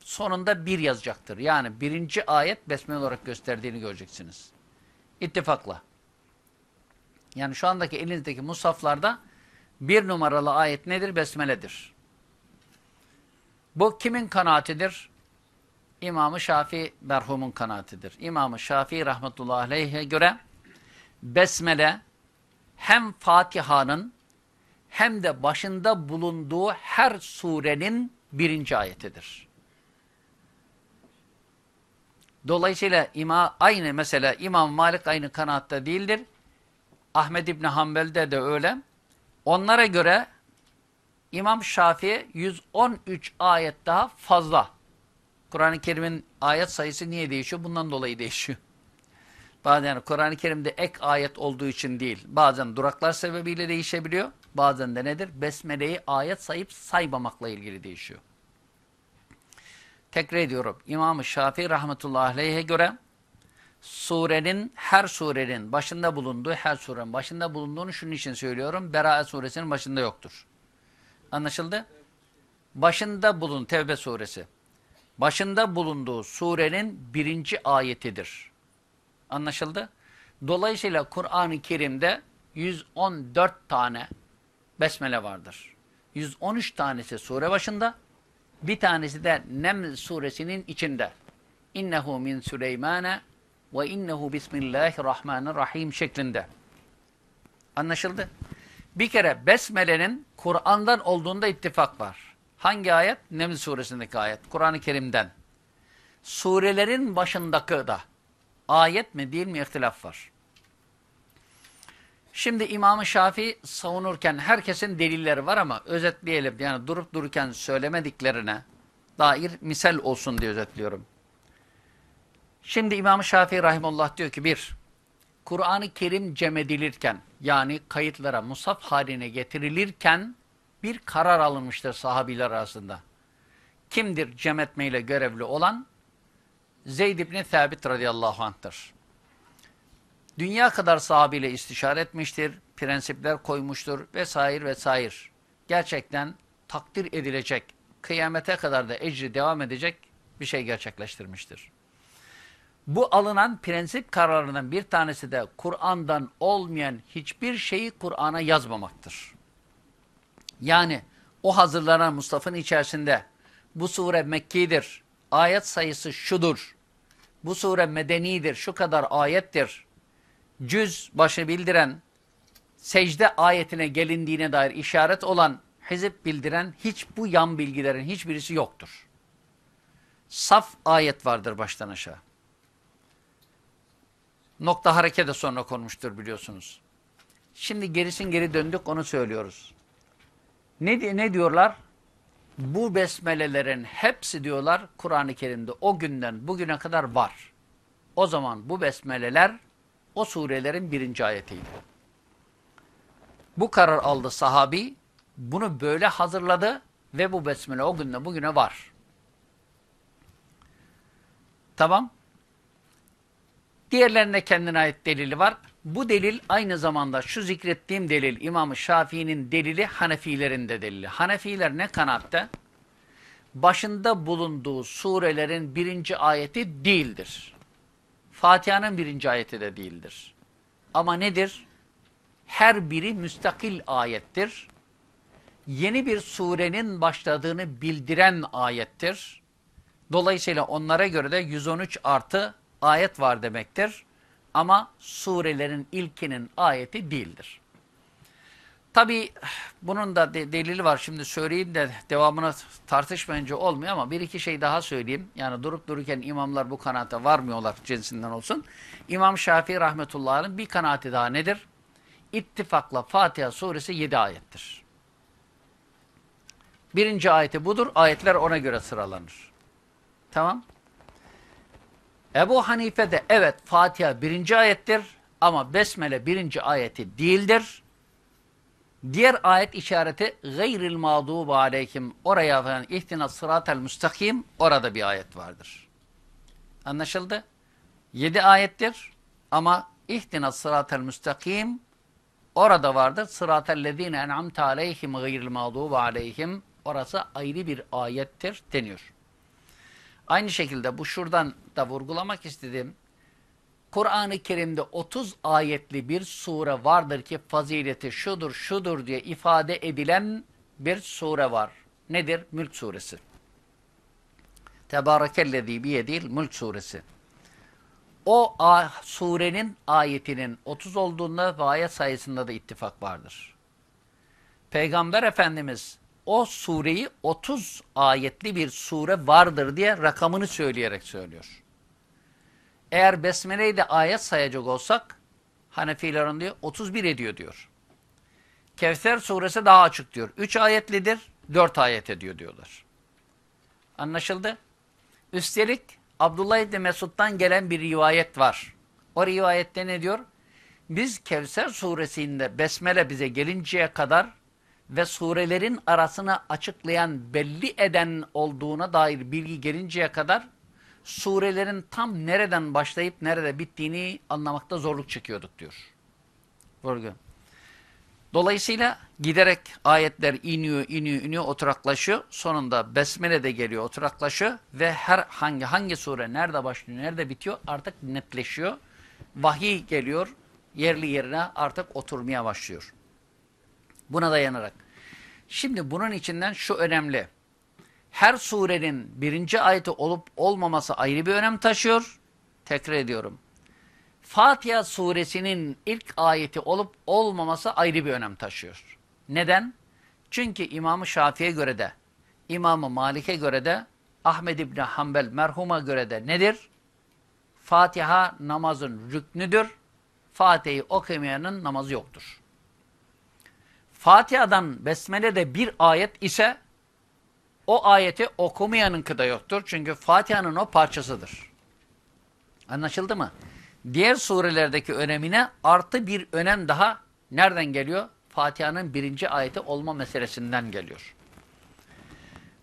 sonunda bir yazacaktır. Yani birinci ayet besmele olarak gösterdiğini göreceksiniz. İttifakla. Yani şu andaki elinizdeki musaflarda bir numaralı ayet nedir? Besmeledir. Bu kimin kanaatidir? İmam-ı Şafii merhumun kanaatidir. İmam-ı Şafii rahmetullahi aleyhe göre Besmele hem Fatiha'nın hem de başında bulunduğu her surenin birinci ayetidir. Dolayısıyla ima, aynı mesela İmam Malik aynı kanaatta değildir. Ahmed İbni Hanbel'de de öyle. Onlara göre İmam Şafii 113 ayet daha fazla. Kur'an-ı Kerim'in ayet sayısı niye değişiyor? Bundan dolayı değişiyor. Bazen Kur'an-ı Kerim'de ek ayet olduğu için değil. Bazen duraklar sebebiyle değişebiliyor. Bazen de nedir? Besmele'yi ayet sayıp saymamakla ilgili değişiyor. Tekrar ediyorum. İmam-ı Şafii rahmetullahi aleyhe göre surenin, her surenin başında bulunduğu, her surenin başında bulunduğunu şunun için söylüyorum. Bera'a suresinin başında yoktur. Anlaşıldı? Başında bulun Tevbe suresi. Başında bulunduğu surenin birinci ayetidir. Anlaşıldı? Dolayısıyla Kur'an-ı Kerim'de 114 tane besmele vardır. 113 tanesi sure başında, bir tanesi de Neml suresinin içinde. İnnehu min Süleymane ve innehu bismillahirrahmanirrahim şeklinde. Anlaşıldı? Bir kere Besmele'nin Kur'an'dan olduğunda ittifak var. Hangi ayet? Neml suresindeki ayet. Kur'an-ı Kerim'den. Surelerin başındaki da ayet mi değil mi ihtilaf var. Şimdi İmam-ı Şafii savunurken herkesin delilleri var ama özetleyelim. Yani durup dururken söylemediklerine dair misal olsun diye özetliyorum. Şimdi İmam-ı Şafii Rahimullah diyor ki bir, Kur'an-ı Kerim cem edilirken yani kayıtlara musaf haline getirilirken bir karar alınmıştır sahabiler arasında. Kimdir cem etmeyle görevli olan? Zeyd ibn Thabit radıyallahu anh'tır. Dünya kadar sahabiyle istişare etmiştir, prensipler koymuştur vesaire vesaire. Gerçekten takdir edilecek, kıyamete kadar da ecri devam edecek bir şey gerçekleştirmiştir. Bu alınan prensip kararından bir tanesi de Kur'an'dan olmayan hiçbir şeyi Kur'an'a yazmamaktır. Yani o hazırlanan Mustafa'nın içerisinde bu sure Mekki'dir, ayet sayısı şudur, bu sure medenidir, şu kadar ayettir, cüz başı bildiren, secde ayetine gelindiğine dair işaret olan, hizip bildiren hiç bu yan bilgilerin hiçbirisi yoktur. Saf ayet vardır baştan aşağı. Nokta hareke de sonra konmuştur biliyorsunuz. Şimdi gerisin geri döndük onu söylüyoruz. Ne, ne diyorlar? Bu besmelelerin hepsi diyorlar Kur'an-ı Kerim'de o günden bugüne kadar var. O zaman bu besmeleler o surelerin birinci ayetiydi. Bu karar aldı sahabi, bunu böyle hazırladı ve bu besmele o günden bugüne var. Tamam. Diğerlerinde kendine ait delili var. Bu delil aynı zamanda şu zikrettiğim delil İmam-ı Şafii'nin delili Hanefilerin de delili. Hanefiler ne kanatta? Başında bulunduğu surelerin birinci ayeti değildir. Fatiha'nın birinci ayeti de değildir. Ama nedir? Her biri müstakil ayettir. Yeni bir surenin başladığını bildiren ayettir. Dolayısıyla onlara göre de 113 artı ayet var demektir. Ama surelerin ilkinin ayeti değildir. Tabi bunun da de delili var. Şimdi söyleyeyim de devamını tartışmayınca olmuyor ama bir iki şey daha söyleyeyim. Yani durup dururken imamlar bu kanaate varmıyorlar cinsinden olsun. İmam Şafii rahmetullah'ın bir kanaati daha nedir? İttifakla Fatiha suresi 7 ayettir. Birinci ayeti budur. Ayetler ona göre sıralanır. Tamam. Ebu Hanife de evet Fatiha birinci ayettir ama Besmele birinci ayeti değildir Diğer ayet işareti gayril mağdubu aleyhim. Oraya falan ihtina sıratel müstakim. Orada bir ayet vardır. Anlaşıldı? Yedi ayettir ama ihtina sıratel müstakim orada vardır. Sıratellezine en'amte aleyhim gayril mağdubu aleyhim. Orası ayrı bir ayettir deniyor. Aynı şekilde bu şuradan da vurgulamak istedim. Kur'an-ı Kerim'de 30 ayetli bir sure vardır ki fazileti şudur şudur diye ifade edilen bir sure var. Nedir? Mülk suresi. Tebârekellezî biyedil Mülk suresi. O surenin ayetinin 30 olduğunda ve ayet sayısında da ittifak vardır. Peygamber Efendimiz o sureyi 30 ayetli bir sure vardır diye rakamını söyleyerek söylüyor. Eğer Besmele'yi de ayet sayacak olsak Hanefilerin diyor 31 ediyor diyor. Kevser suresi daha açık diyor. 3 ayetlidir, 4 ayet ediyor diyorlar. Anlaşıldı? Üstelik Abdullah İbni Mesud'dan gelen bir rivayet var. O rivayette ne diyor? Biz Kevser suresinde Besmele bize gelinceye kadar ve surelerin arasını açıklayan, belli eden olduğuna dair bilgi gelinceye kadar surelerin tam nereden başlayıp nerede bittiğini anlamakta zorluk çekiyorduk diyor. Vurgu. Dolayısıyla giderek ayetler iniyor, iniyor, iniyor, oturaklaşıyor. Sonunda Besmele de geliyor, oturaklaşıyor ve her hangi hangi sure nerede başlıyor, nerede bitiyor artık netleşiyor. Vahiy geliyor, yerli yerine artık oturmaya başlıyor. Buna dayanarak. Şimdi bunun içinden şu önemli. Her surenin birinci ayeti olup olmaması ayrı bir önem taşıyor. Tekrar ediyorum. Fatiha suresinin ilk ayeti olup olmaması ayrı bir önem taşıyor. Neden? Çünkü İmam-ı Şafii'ye göre de, İmam-ı Malik'e göre de, Ahmed İbni Hanbel merhuma göre de nedir? Fatiha namazın rüknüdür. Fatiha'yı okuyamayanın namazı yoktur. Fatiha'dan Besmele'de bir ayet ise o ayeti okumayanınki de yoktur. Çünkü Fatiha'nın o parçasıdır. Anlaşıldı mı? Diğer surelerdeki önemine artı bir önem daha nereden geliyor? Fatiha'nın birinci ayeti olma meselesinden geliyor.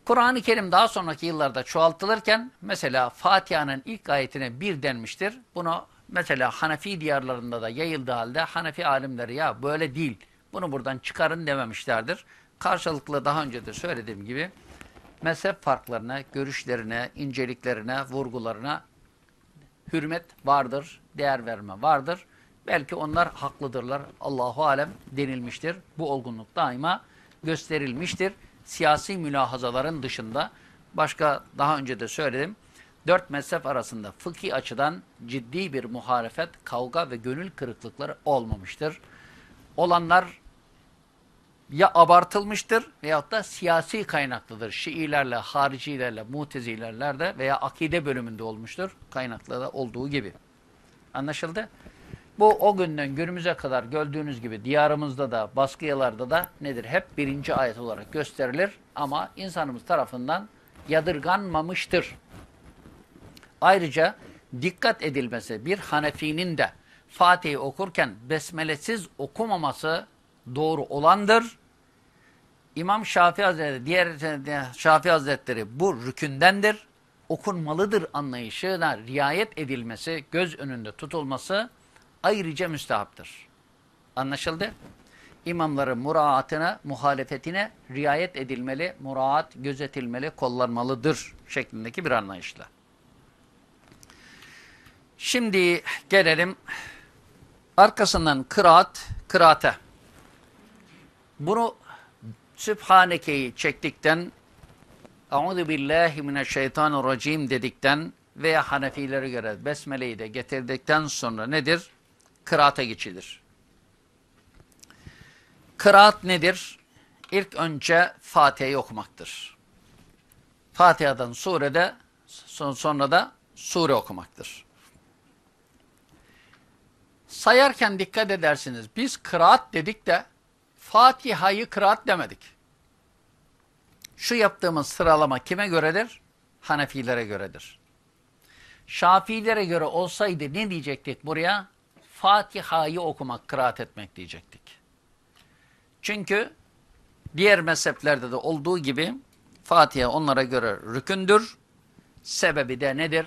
Kur'an-ı Kerim daha sonraki yıllarda çoğaltılırken mesela Fatiha'nın ilk ayetine bir denmiştir. Bunu mesela Hanefi diyarlarında da yayıldığı halde Hanefi alimleri ya böyle değil bunu buradan çıkarın dememişlerdir. Karşılıklı daha önce de söylediğim gibi mezhep farklarına, görüşlerine, inceliklerine, vurgularına hürmet vardır, değer verme vardır. Belki onlar haklıdırlar. Allahu alem denilmiştir. Bu olgunluk daima gösterilmiştir. Siyasi mülahazaların dışında başka daha önce de söyledim. Dört mezhep arasında fıkhi açıdan ciddi bir muharefet, kavga ve gönül kırıklıkları olmamıştır. Olanlar ya abartılmıştır veyahut da siyasi kaynaklıdır. Şiilerle, haricilerle, mutezilerle veya akide bölümünde olmuştur. Kaynaklı da olduğu gibi. Anlaşıldı? Bu o günden günümüze kadar gördüğünüz gibi diyarımızda da baskıyalarda da nedir? Hep birinci ayet olarak gösterilir ama insanımız tarafından yadırganmamıştır. Ayrıca dikkat edilmesi bir Hanefi'nin de Fatih'i okurken besmelesiz okumaması doğru olandır. İmam Şafii Hazretleri, diğer Şafii Hazretleri bu rükündendir. Okunmalıdır anlayışına riayet edilmesi, göz önünde tutulması ayrıca müstehaptır. Anlaşıldı? İmamların muraatına, muhalefetine riayet edilmeli, muraat gözetilmeli, kollanmalıdır şeklindeki bir anlayışla. Şimdi gelelim arkasından kıraat, kıraate. Bunu Sübhaneke'yi çektikten Euzu billahi mineşşeytanirracim dedikten veya Hanefilere göre Besmele'yi de getirdikten sonra nedir? Kıraata geçilir. Kıraat nedir? İlk önce Fatiha'yı okumaktır. Fatiha'dan surede sonra da sure okumaktır. Sayarken dikkat edersiniz. Biz kıraat dedik de Fatiha'yı kıraat demedik. Şu yaptığımız sıralama kime göredir? Hanefilere göredir. Şafilere göre olsaydı ne diyecektik buraya? Fatiha'yı okumak, kıraat etmek diyecektik. Çünkü diğer mezheplerde de olduğu gibi Fatiha onlara göre rükündür. Sebebi de nedir?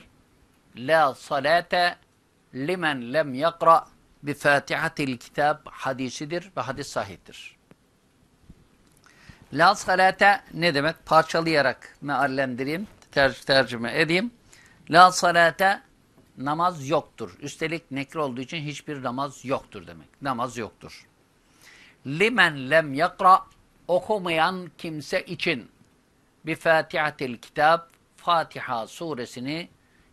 La salate limen lem yakra bi fatihatil kitab hadisidir ve hadis sahihtir. La salate ne demek? Parçalayarak meallendireyim, ter tercüme edeyim. La salate namaz yoktur. Üstelik nekre olduğu için hiçbir namaz yoktur demek. Namaz yoktur. Limen lem yakra okumayan kimse için bi fatihatil kitab Fatiha suresini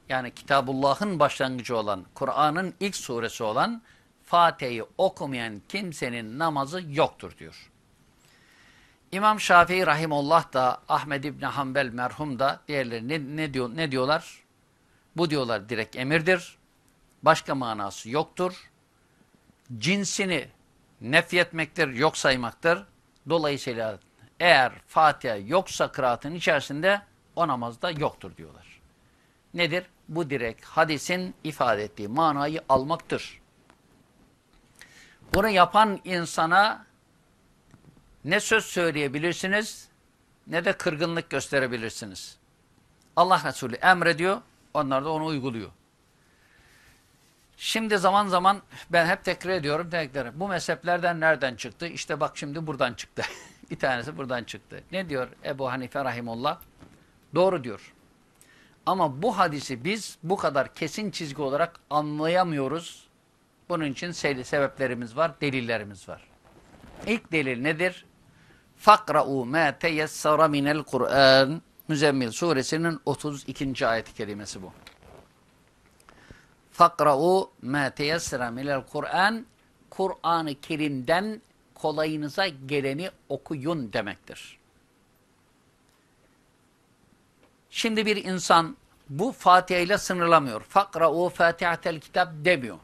yani Kitabullah'ın başlangıcı olan, Kur'an'ın ilk suresi olan Fatiha'yı okumayan kimsenin namazı yoktur diyor. İmam Şafii Rahimullah da Ahmed İbni Hanbel merhum da diğerleri ne, ne, diyor, ne diyorlar? Bu diyorlar direkt emirdir. Başka manası yoktur. Cinsini nefyetmektir, yok saymaktır. Dolayısıyla eğer Fatiha yoksa kıraatın içerisinde o namazda yoktur diyorlar. Nedir? Bu direkt hadisin ifade ettiği manayı almaktır. Bunu yapan insana ne söz söyleyebilirsiniz ne de kırgınlık gösterebilirsiniz. Allah Resulü emrediyor, onlar da onu uyguluyor. Şimdi zaman zaman ben hep tekrar ediyorum, tekrar. Bu mezheplerden nereden çıktı? İşte bak şimdi buradan çıktı. Bir tanesi buradan çıktı. Ne diyor Ebu Hanife Rahimullah? Doğru diyor. Ama bu hadisi biz bu kadar kesin çizgi olarak anlayamıyoruz. Bunun için sebeplerimiz var, delillerimiz var. İlk delil nedir? Fakra'u ma teyessara minel Kur'an. Müzzemmil suresinin 32. ayet-i bu. Fakra'u ma teyessara minel Kur'an. Kur'an-ı Kerim'den kolayınıza geleni okuyun demektir. Şimdi bir insan bu Fatiha ile sınırlamıyor. Fakra'u fatihatel kitap demiyor.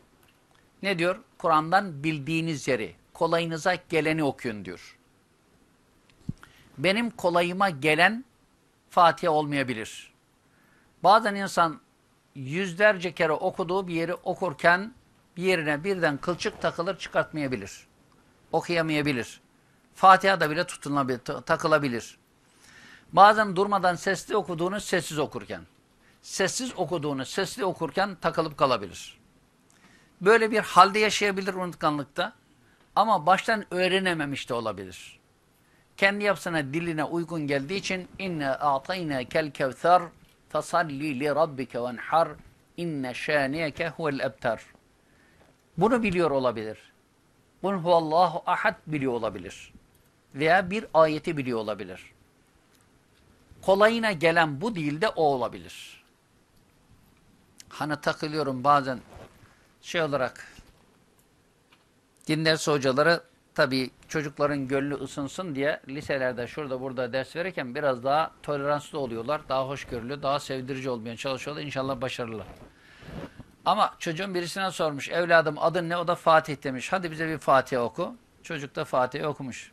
Ne diyor? Kur'an'dan bildiğiniz yeri, kolayınıza geleni okuyun diyor. Benim kolayıma gelen Fatiha olmayabilir. Bazen insan yüzlerce kere okuduğu bir yeri okurken bir yerine birden kılçık takılır çıkartmayabilir. Okuyamayabilir. Fatiha da bile tutunabilir, takılabilir. Bazen durmadan sesli okuduğunu sessiz okurken, sessiz okuduğunu sesli okurken takılıp kalabilir. Böyle bir halde yaşayabilir unutkanlıkta ama baştan öğrenememiş de olabilir. Kendi yapısına, diline uygun geldiği için inne a'tayna kel kevser fasalli li rabbike venhar inne şaniyeke huvel ebtar. Bunu biliyor olabilir. Bunu huvallahu ahad biliyor olabilir. Veya bir ayeti biliyor olabilir kolayına gelen bu değil de o olabilir. Hani takılıyorum bazen şey olarak din dersi hocaları tabii çocukların gönlü ısınsın diye liselerde şurada burada ders verirken biraz daha toleranslı oluyorlar. Daha hoşgörülü, daha sevdirici olmaya çalışıyorlar. İnşallah başarılı. Ama çocuğun birisine sormuş. Evladım adın ne? O da Fatih demiş. Hadi bize bir Fatih oku. Çocuk da Fatih okumuş.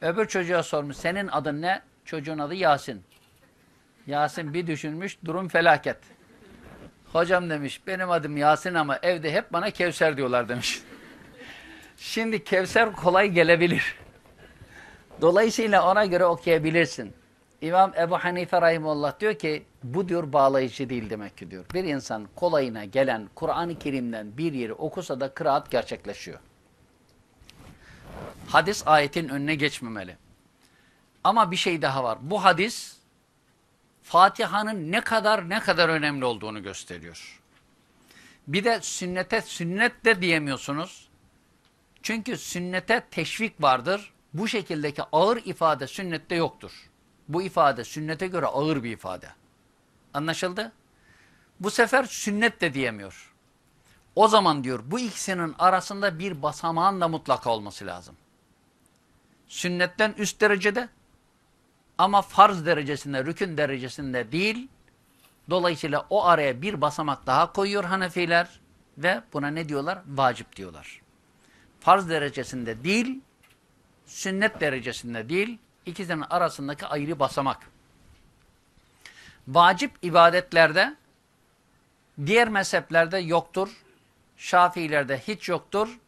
Öbür çocuğa sormuş. Senin adın ne? Çocuğun adı Yasin. Yasin bir düşünmüş, durum felaket. Hocam demiş, benim adım Yasin ama evde hep bana Kevser diyorlar demiş. Şimdi Kevser kolay gelebilir. Dolayısıyla ona göre okuyabilirsin. İmam Ebu Hanife Rahimullah diyor ki, bu diyor bağlayıcı değil demek ki diyor. Bir insan kolayına gelen Kur'an-ı Kerim'den bir yeri okusa da kıraat gerçekleşiyor. Hadis ayetin önüne geçmemeli. Ama bir şey daha var. Bu hadis Fatiha'nın ne kadar ne kadar önemli olduğunu gösteriyor. Bir de sünnete sünnet de diyemiyorsunuz. Çünkü sünnete teşvik vardır. Bu şekildeki ağır ifade sünnette yoktur. Bu ifade sünnete göre ağır bir ifade. Anlaşıldı? Bu sefer sünnet de diyemiyor. O zaman diyor bu ikisinin arasında bir basamağın da mutlaka olması lazım. Sünnetten üst derecede ama farz derecesinde, rükün derecesinde değil. Dolayısıyla o araya bir basamak daha koyuyor Hanefiler ve buna ne diyorlar? Vacip diyorlar. Farz derecesinde değil, sünnet derecesinde değil, ikisinin arasındaki ayrı basamak. Vacip ibadetlerde, diğer mezheplerde yoktur, Şafiilerde hiç yoktur,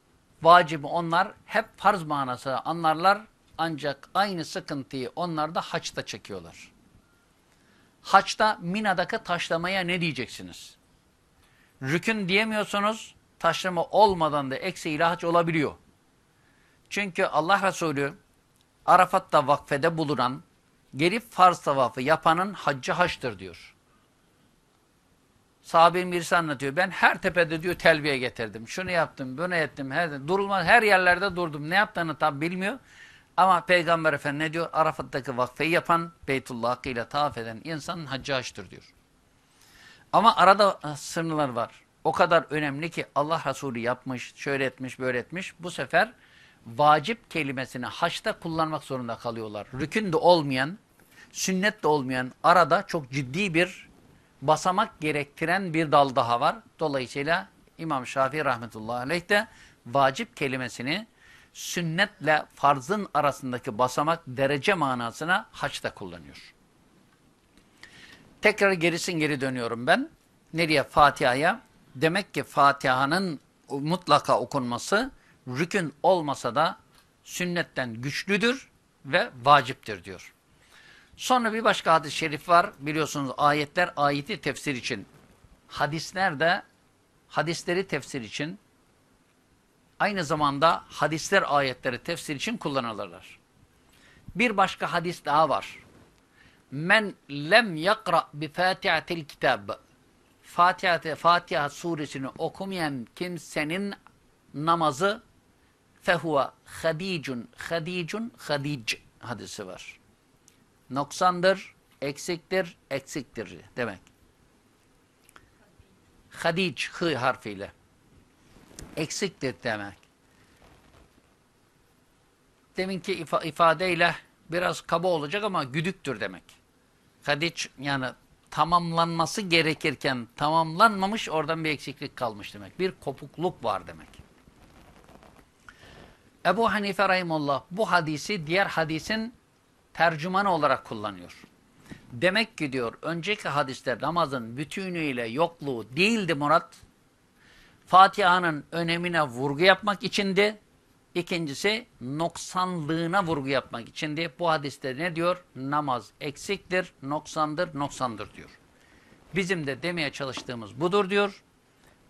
vacibi onlar hep farz manası anlarlar ancak aynı sıkıntıyı onlar da haçta çekiyorlar. Haçta Mina'daki taşlamaya ne diyeceksiniz? Rükün diyemiyorsunuz, taşlama olmadan da eksiğiyle haç olabiliyor. Çünkü Allah Resulü Arafat'ta vakfede bulunan, gelip farz tavafı yapanın haccı haçtır diyor. Sahabenin birisi anlatıyor. Ben her tepede diyor telbiye getirdim. Şunu yaptım, bunu ettim. Her, durulmaz, her yerlerde durdum. Ne yaptığını tam bilmiyor. Ama Peygamber Efendi ne diyor? Arafat'taki vakfeyi yapan, Beytullah hakkıyla tavaf eden insanın haccı haçtır diyor. Ama arada sınırlar var. O kadar önemli ki Allah Resulü yapmış, şöyle etmiş, böyle etmiş. Bu sefer vacip kelimesini haçta kullanmak zorunda kalıyorlar. Rükün de olmayan, sünnet de olmayan arada çok ciddi bir basamak gerektiren bir dal daha var. Dolayısıyla İmam Şafii rahmetullahi aleyh de vacip kelimesini sünnetle farzın arasındaki basamak derece manasına haçta kullanıyor. Tekrar gerisin geri dönüyorum ben. Nereye? Fatiha'ya. Demek ki Fatiha'nın mutlaka okunması rükün olmasa da sünnetten güçlüdür ve vaciptir diyor. Sonra bir başka hadis-i şerif var. Biliyorsunuz ayetler ayeti tefsir için. Hadisler de hadisleri tefsir için. Aynı zamanda hadisler ayetleri tefsir için kullanılırlar. Bir başka hadis daha var. Men lem yakra bi fatihatil kitab. Fatiha, Fatiha suresini okumayan kimsenin namazı fehuve hadicun, hadicun, hadic hadisi var. Noksandır, eksiktir, eksiktir demek. Hadic, hı harfiyle. Eksiktir demek. Deminki ifa ifadeyle biraz kaba olacak ama güdüktür demek. Hadic yani tamamlanması gerekirken tamamlanmamış oradan bir eksiklik kalmış demek. Bir kopukluk var demek. Ebu Hanife Rahimullah bu hadisi diğer hadisin tercümanı olarak kullanıyor. Demek ki diyor önceki hadisler namazın bütünüyle yokluğu değildi Murat. Fatiha'nın önemine vurgu yapmak içindi. İkincisi noksanlığına vurgu yapmak içindi. Bu hadiste ne diyor? Namaz eksiktir, noksandır, noksandır diyor. Bizim de demeye çalıştığımız budur diyor.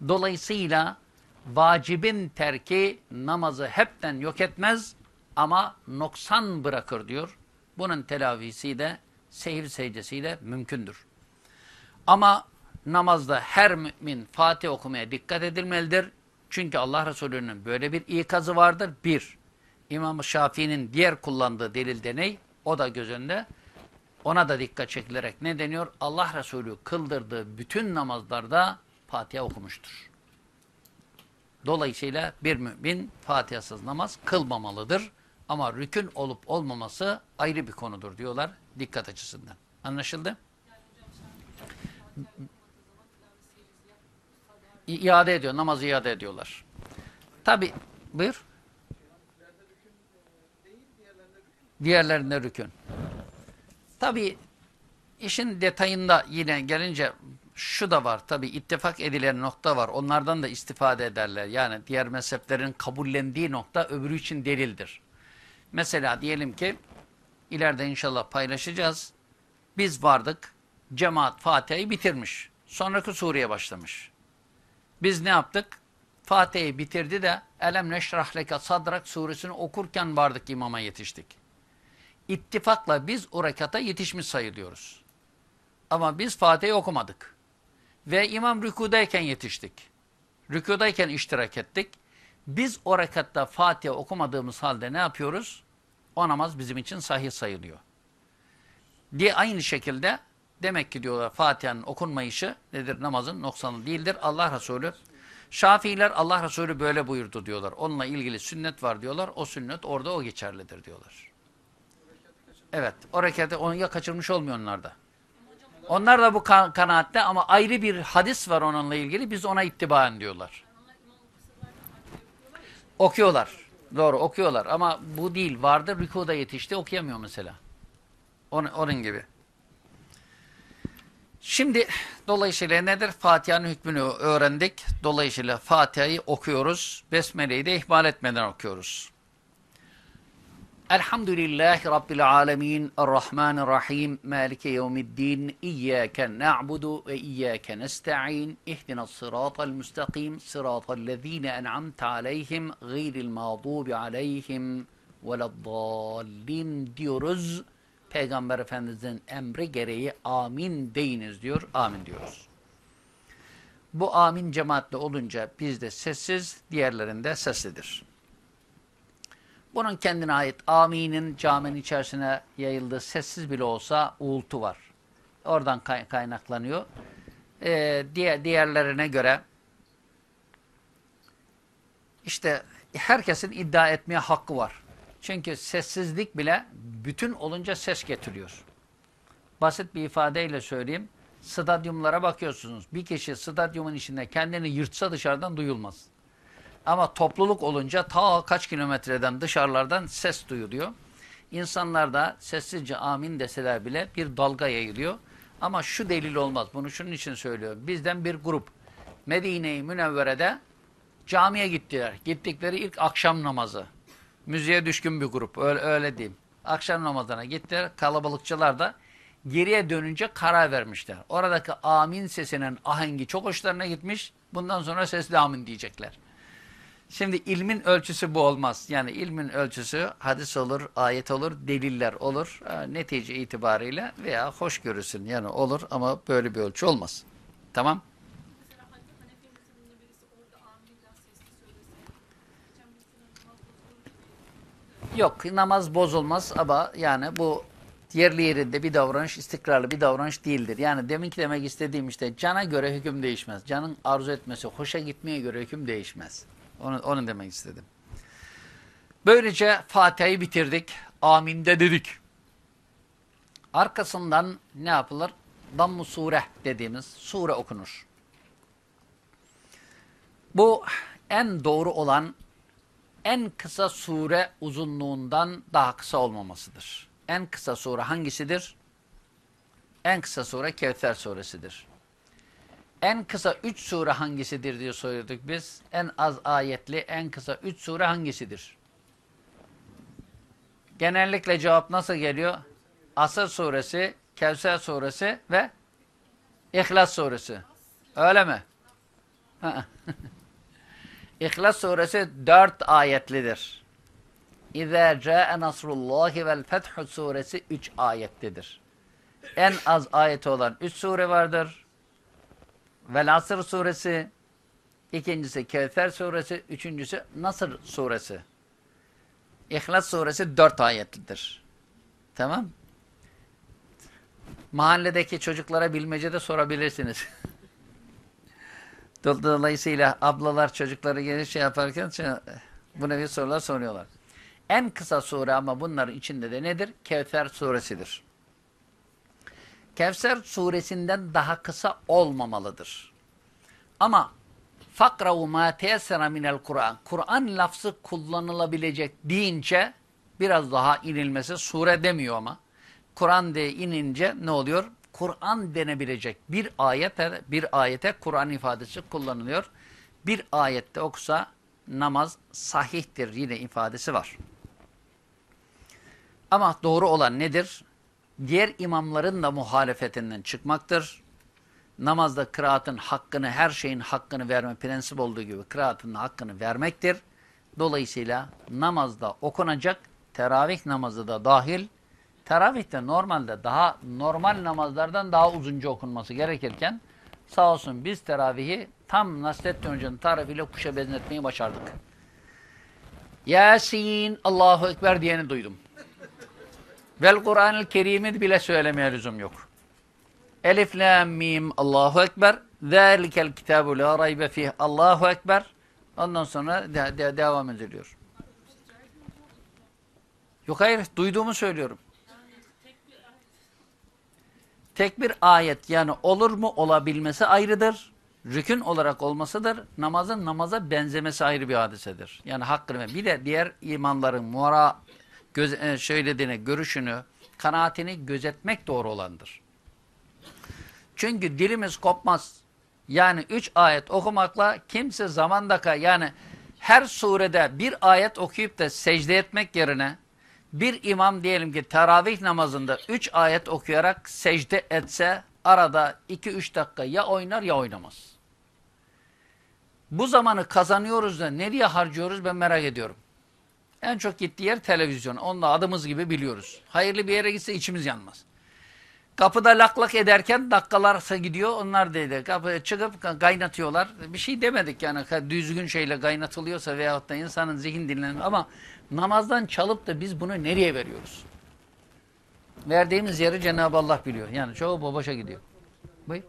Dolayısıyla vacibin terki namazı hepten yok etmez ama noksan bırakır diyor. Bunun telafisi de seyir secdesiyle mümkündür. Ama namazda her mümin Fatih okumaya dikkat edilmelidir. Çünkü Allah Resulü'nün böyle bir ikazı vardır. Bir, İmam Şafii'nin diğer kullandığı delil deney, o da göz önünde. Ona da dikkat çekilerek ne deniyor? Allah Resulü kıldırdığı bütün namazlarda Fatiha okumuştur. Dolayısıyla bir mümin Fatiha'sız namaz kılmamalıdır. Ama rükün olup olmaması ayrı bir konudur diyorlar dikkat açısından. Anlaşıldı? İade ediyor, namazı iade ediyorlar. Tabi, buyur. Diğerlerinde rükün. Tabi işin detayında yine gelince şu da var. Tabi ittifak edilen nokta var. Onlardan da istifade ederler. Yani diğer mezheplerin kabullendiği nokta öbürü için delildir. Mesela diyelim ki ileride inşallah paylaşacağız. Biz vardık. Cemaat Fatiha'yı bitirmiş. Sonraki sureye başlamış. Biz ne yaptık? Fatiha'yı bitirdi de Elem neşrah leke sadrak suresini okurken vardık imama yetiştik. İttifakla biz o rekata yetişmiş sayılıyoruz. Ama biz Fatiha'yı okumadık. Ve imam rükudayken yetiştik. Rükudayken iştirak ettik. Biz o rekatta Fatiha okumadığımız halde ne yapıyoruz? O namaz bizim için sahih sayılıyor. Diye aynı şekilde demek ki diyorlar Fatiha'nın okunmayışı nedir? Namazın noksanı değildir. Allah Resulü Şafiiler Allah Resulü böyle buyurdu diyorlar. Onunla ilgili sünnet var diyorlar. O sünnet orada o geçerlidir diyorlar. Evet. O rekatı onu ya kaçırmış olmuyor onlar da. Onlar da bu kan kanaatte ama ayrı bir hadis var onunla ilgili. Biz ona ittibaen diyorlar. Okuyorlar. Doğru okuyorlar ama bu değil. Vardır rükuda yetişti okuyamıyor mesela. Onun, onun gibi. Şimdi dolayısıyla nedir? Fatiha'nın hükmünü öğrendik. Dolayısıyla Fatiha'yı okuyoruz. Besmele'yi de ihmal etmeden okuyoruz. Elhamdülillahi Rabbil alemin. Errahmanirrahim. Malike yevmiddin. İyyâke na'budu ve iyyâke nesta'in. İhdinas sıratal müstakim. Sıratal lezîne en'amte aleyhim. Gîril mağdubi aleyhim. Veleddallin diyoruz. Peygamber Efendimiz'in emri gereği amin deyiniz diyor. Amin diyoruz. Bu amin cemaatle olunca bizde sessiz, diğerlerinde seslidir. Bunun kendine ait aminin caminin içerisine yayıldığı sessiz bile olsa uğultu var. Oradan kaynaklanıyor. Ee, diğer, diğerlerine göre işte herkesin iddia etmeye hakkı var. Çünkü sessizlik bile bütün olunca ses getiriyor. Basit bir ifadeyle söyleyeyim. Stadyumlara bakıyorsunuz. Bir kişi stadyumun içinde kendini yırtsa dışarıdan duyulmaz. Ama topluluk olunca ta kaç kilometreden dışarılardan ses duyuluyor. İnsanlar da sessizce amin deseler bile bir dalga yayılıyor. Ama şu delil olmaz. Bunu şunun için söylüyorum. Bizden bir grup Medine-i Münevvere'de camiye gittiler. Gittikleri ilk akşam namazı. Müziğe düşkün bir grup. Öyle, öyle diyeyim. Akşam namazına gittiler. Kalabalıkçılar da geriye dönünce karar vermişler. Oradaki amin sesinin ahengi çok hoşlarına gitmiş. Bundan sonra sesli amin diyecekler. Şimdi ilmin ölçüsü bu olmaz. Yani ilmin ölçüsü hadis olur, ayet olur, deliller olur. Netice itibariyle veya hoş görürsün yani olur ama böyle bir ölçü olmaz. Tamam? Yok namaz bozulmaz ama yani bu yerli yerinde bir davranış, istikrarlı bir davranış değildir. Yani deminki demek istediğim işte cana göre hüküm değişmez. Canın arzu etmesi, hoşa gitmeye göre hüküm değişmez. Onu, onu demek istedim. Böylece Fatiha'yı bitirdik. Amin de dedik. Arkasından ne yapılır? Dammu sure dediğimiz sure okunur. Bu en doğru olan en kısa sure uzunluğundan daha kısa olmamasıdır. En kısa sure hangisidir? En kısa sure Kevser suresidir. En kısa üç sure hangisidir diye soruyorduk biz. En az ayetli en kısa üç sure hangisidir? Genellikle cevap nasıl geliyor? Asır suresi, Kevser suresi ve İhlas suresi. Öyle mi? İhlas suresi dört ayetlidir. İzâ câe nasrullâhi vel fethu suresi üç ayetlidir. En az ayeti olan üç sure vardır. Vel Asr suresi, ikincisi Kevser suresi, üçüncüsü Nasr suresi. İhlas suresi dört ayetlidir. Tamam. Mahalledeki çocuklara bilmece de sorabilirsiniz. Dolayısıyla ablalar çocukları gelir şey yaparken şey, bu nevi sorular soruyorlar. En kısa sure ama bunların içinde de nedir? Kevser suresidir. Kevser suresinden daha kısa olmamalıdır. Ama fakravu ma teyessera minel Kur'an. Kur'an lafzı kullanılabilecek deyince biraz daha inilmesi sure demiyor ama. Kur'an de inince ne oluyor? Kur'an denebilecek bir ayete bir ayete Kur'an ifadesi kullanılıyor. Bir ayette okusa namaz sahihtir yine ifadesi var. Ama doğru olan nedir? Diğer imamların da muhalefetinden çıkmaktır. Namazda kıraatın hakkını, her şeyin hakkını verme prensip olduğu gibi kıraatın hakkını vermektir. Dolayısıyla namazda okunacak, teravih namazı da dahil, Teravihte normalde daha normal namazlardan daha uzunca okunması gerekirken sağ olsun biz teravihi tam Nasrettin Hoca'nın tarifiyle kuşa benzetmeyi başardık. Yasin Allahu Ekber diyeni duydum. Vel Kur'an-ı Kerim'i bile söylemeye lüzum yok. Elif, Lam, Mim, Allahu Ekber. Zâlikel kitabu la raybe fih. Allahu Ekber. Ondan sonra de de devam ediliyor. Yok hayır, duyduğumu söylüyorum. Tek bir ayet yani olur mu olabilmesi ayrıdır. Rükün olarak olmasıdır. Namazın namaza benzemesi ayrı bir hadisedir. Yani hakkını bir de diğer imanların muara göz, söylediğini, görüşünü, kanaatini gözetmek doğru olandır. Çünkü dilimiz kopmaz. Yani üç ayet okumakla kimse zamandaka yani her surede bir ayet okuyup da secde etmek yerine bir imam diyelim ki teravih namazında üç ayet okuyarak secde etse arada iki üç dakika ya oynar ya oynamaz. Bu zamanı kazanıyoruz da ne diye harcıyoruz ben merak ediyorum. En çok gittiği yer televizyon. Onu da adımız gibi biliyoruz. Hayırlı bir yere gitse içimiz yanmaz. Kapıda lak lak ederken dakikalarsa gidiyor. Onlar dedi. Kapıya çıkıp kaynatıyorlar. Bir şey demedik yani düzgün şeyle kaynatılıyorsa veyahut da insanın zihin dinlenir. Ama namazdan çalıp da biz bunu nereye veriyoruz? Verdiğimiz yeri Cenab-ı Allah biliyor. Yani çoğu boşa gidiyor. Buyur.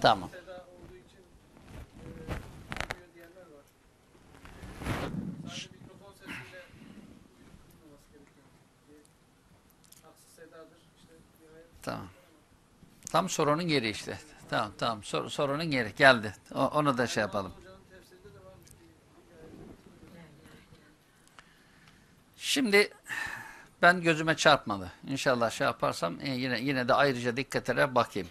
Tamam. Tamam. Tam sorunun geri işte. Tamam tamam Sor, sorunun geri geldi. O, onu da şey yapalım. Şimdi ben gözüme çarpmadı. İnşallah şey yaparsam e, yine yine de ayrıca dikkat ederek bakayım.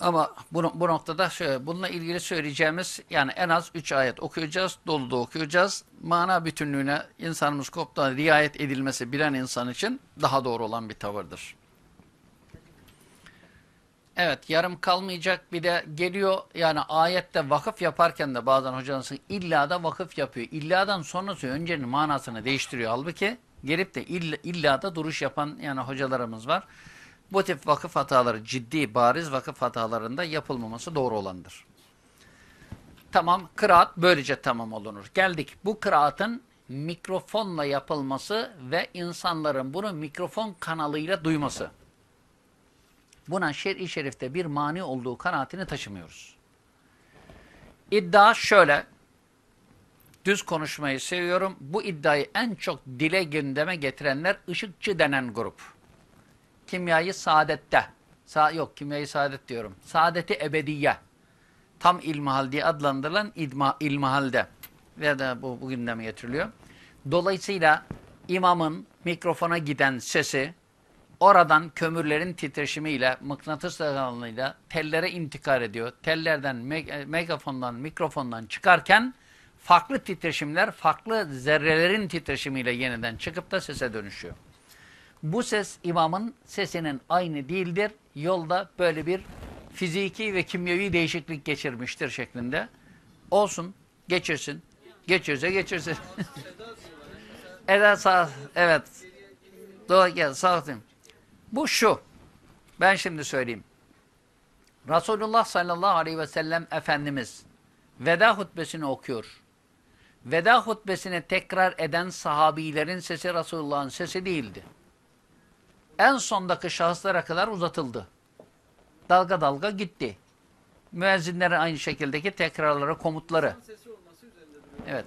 Ama bu, bu noktada şöyle, bununla ilgili söyleyeceğimiz yani en az 3 ayet okuyacağız, dolu da okuyacağız. Mana bütünlüğüne insanımız koptuğuna riayet edilmesi bilen insan için daha doğru olan bir tavırdır. Evet yarım kalmayacak bir de geliyor yani ayette vakıf yaparken de bazen hocanız illa da vakıf yapıyor. İlladan sonrası öncenin manasını değiştiriyor. Halbuki gelip de illa, illa da duruş yapan yani hocalarımız var. Bu tip vakıf hataları ciddi bariz vakıf hatalarında yapılmaması doğru olandır. Tamam kıraat böylece tamam olunur. Geldik bu kıraatın mikrofonla yapılması ve insanların bunu mikrofon kanalıyla duyması. Buna şer'i şerifte bir mani olduğu kanaatini taşımıyoruz. İddia şöyle, düz konuşmayı seviyorum. Bu iddiayı en çok dile gündeme getirenler ışıkçı denen grup. Kimyayı saadette, Sa yok kimyayı saadet diyorum, saadeti ebediye, tam ilmihal diye adlandırılan ilma, ilmihalde ve de bu, bu gündeme getiriliyor. Dolayısıyla imamın mikrofona giden sesi, oradan kömürlerin titreşimiyle, mıknatıs kanalıyla tellere intikal ediyor. Tellerden, me megafondan, mikrofondan çıkarken farklı titreşimler, farklı zerrelerin titreşimiyle yeniden çıkıp da sese dönüşüyor. Bu ses imamın sesinin aynı değildir. Yolda böyle bir fiziki ve kimyevi değişiklik geçirmiştir şeklinde. Olsun, geçirsin. Geçirse geçirsin. Eda sağ, evet. Doğru gel, sağ olun. Bu şu. Ben şimdi söyleyeyim. Resulullah sallallahu aleyhi ve sellem Efendimiz veda hutbesini okuyor. Veda hutbesini tekrar eden sahabilerin sesi Resulullah'ın sesi değildi. En sondaki şahıslara kadar uzatıldı. Dalga dalga gitti. Müezzinlerin aynı şekildeki tekrarları, komutları. Evet.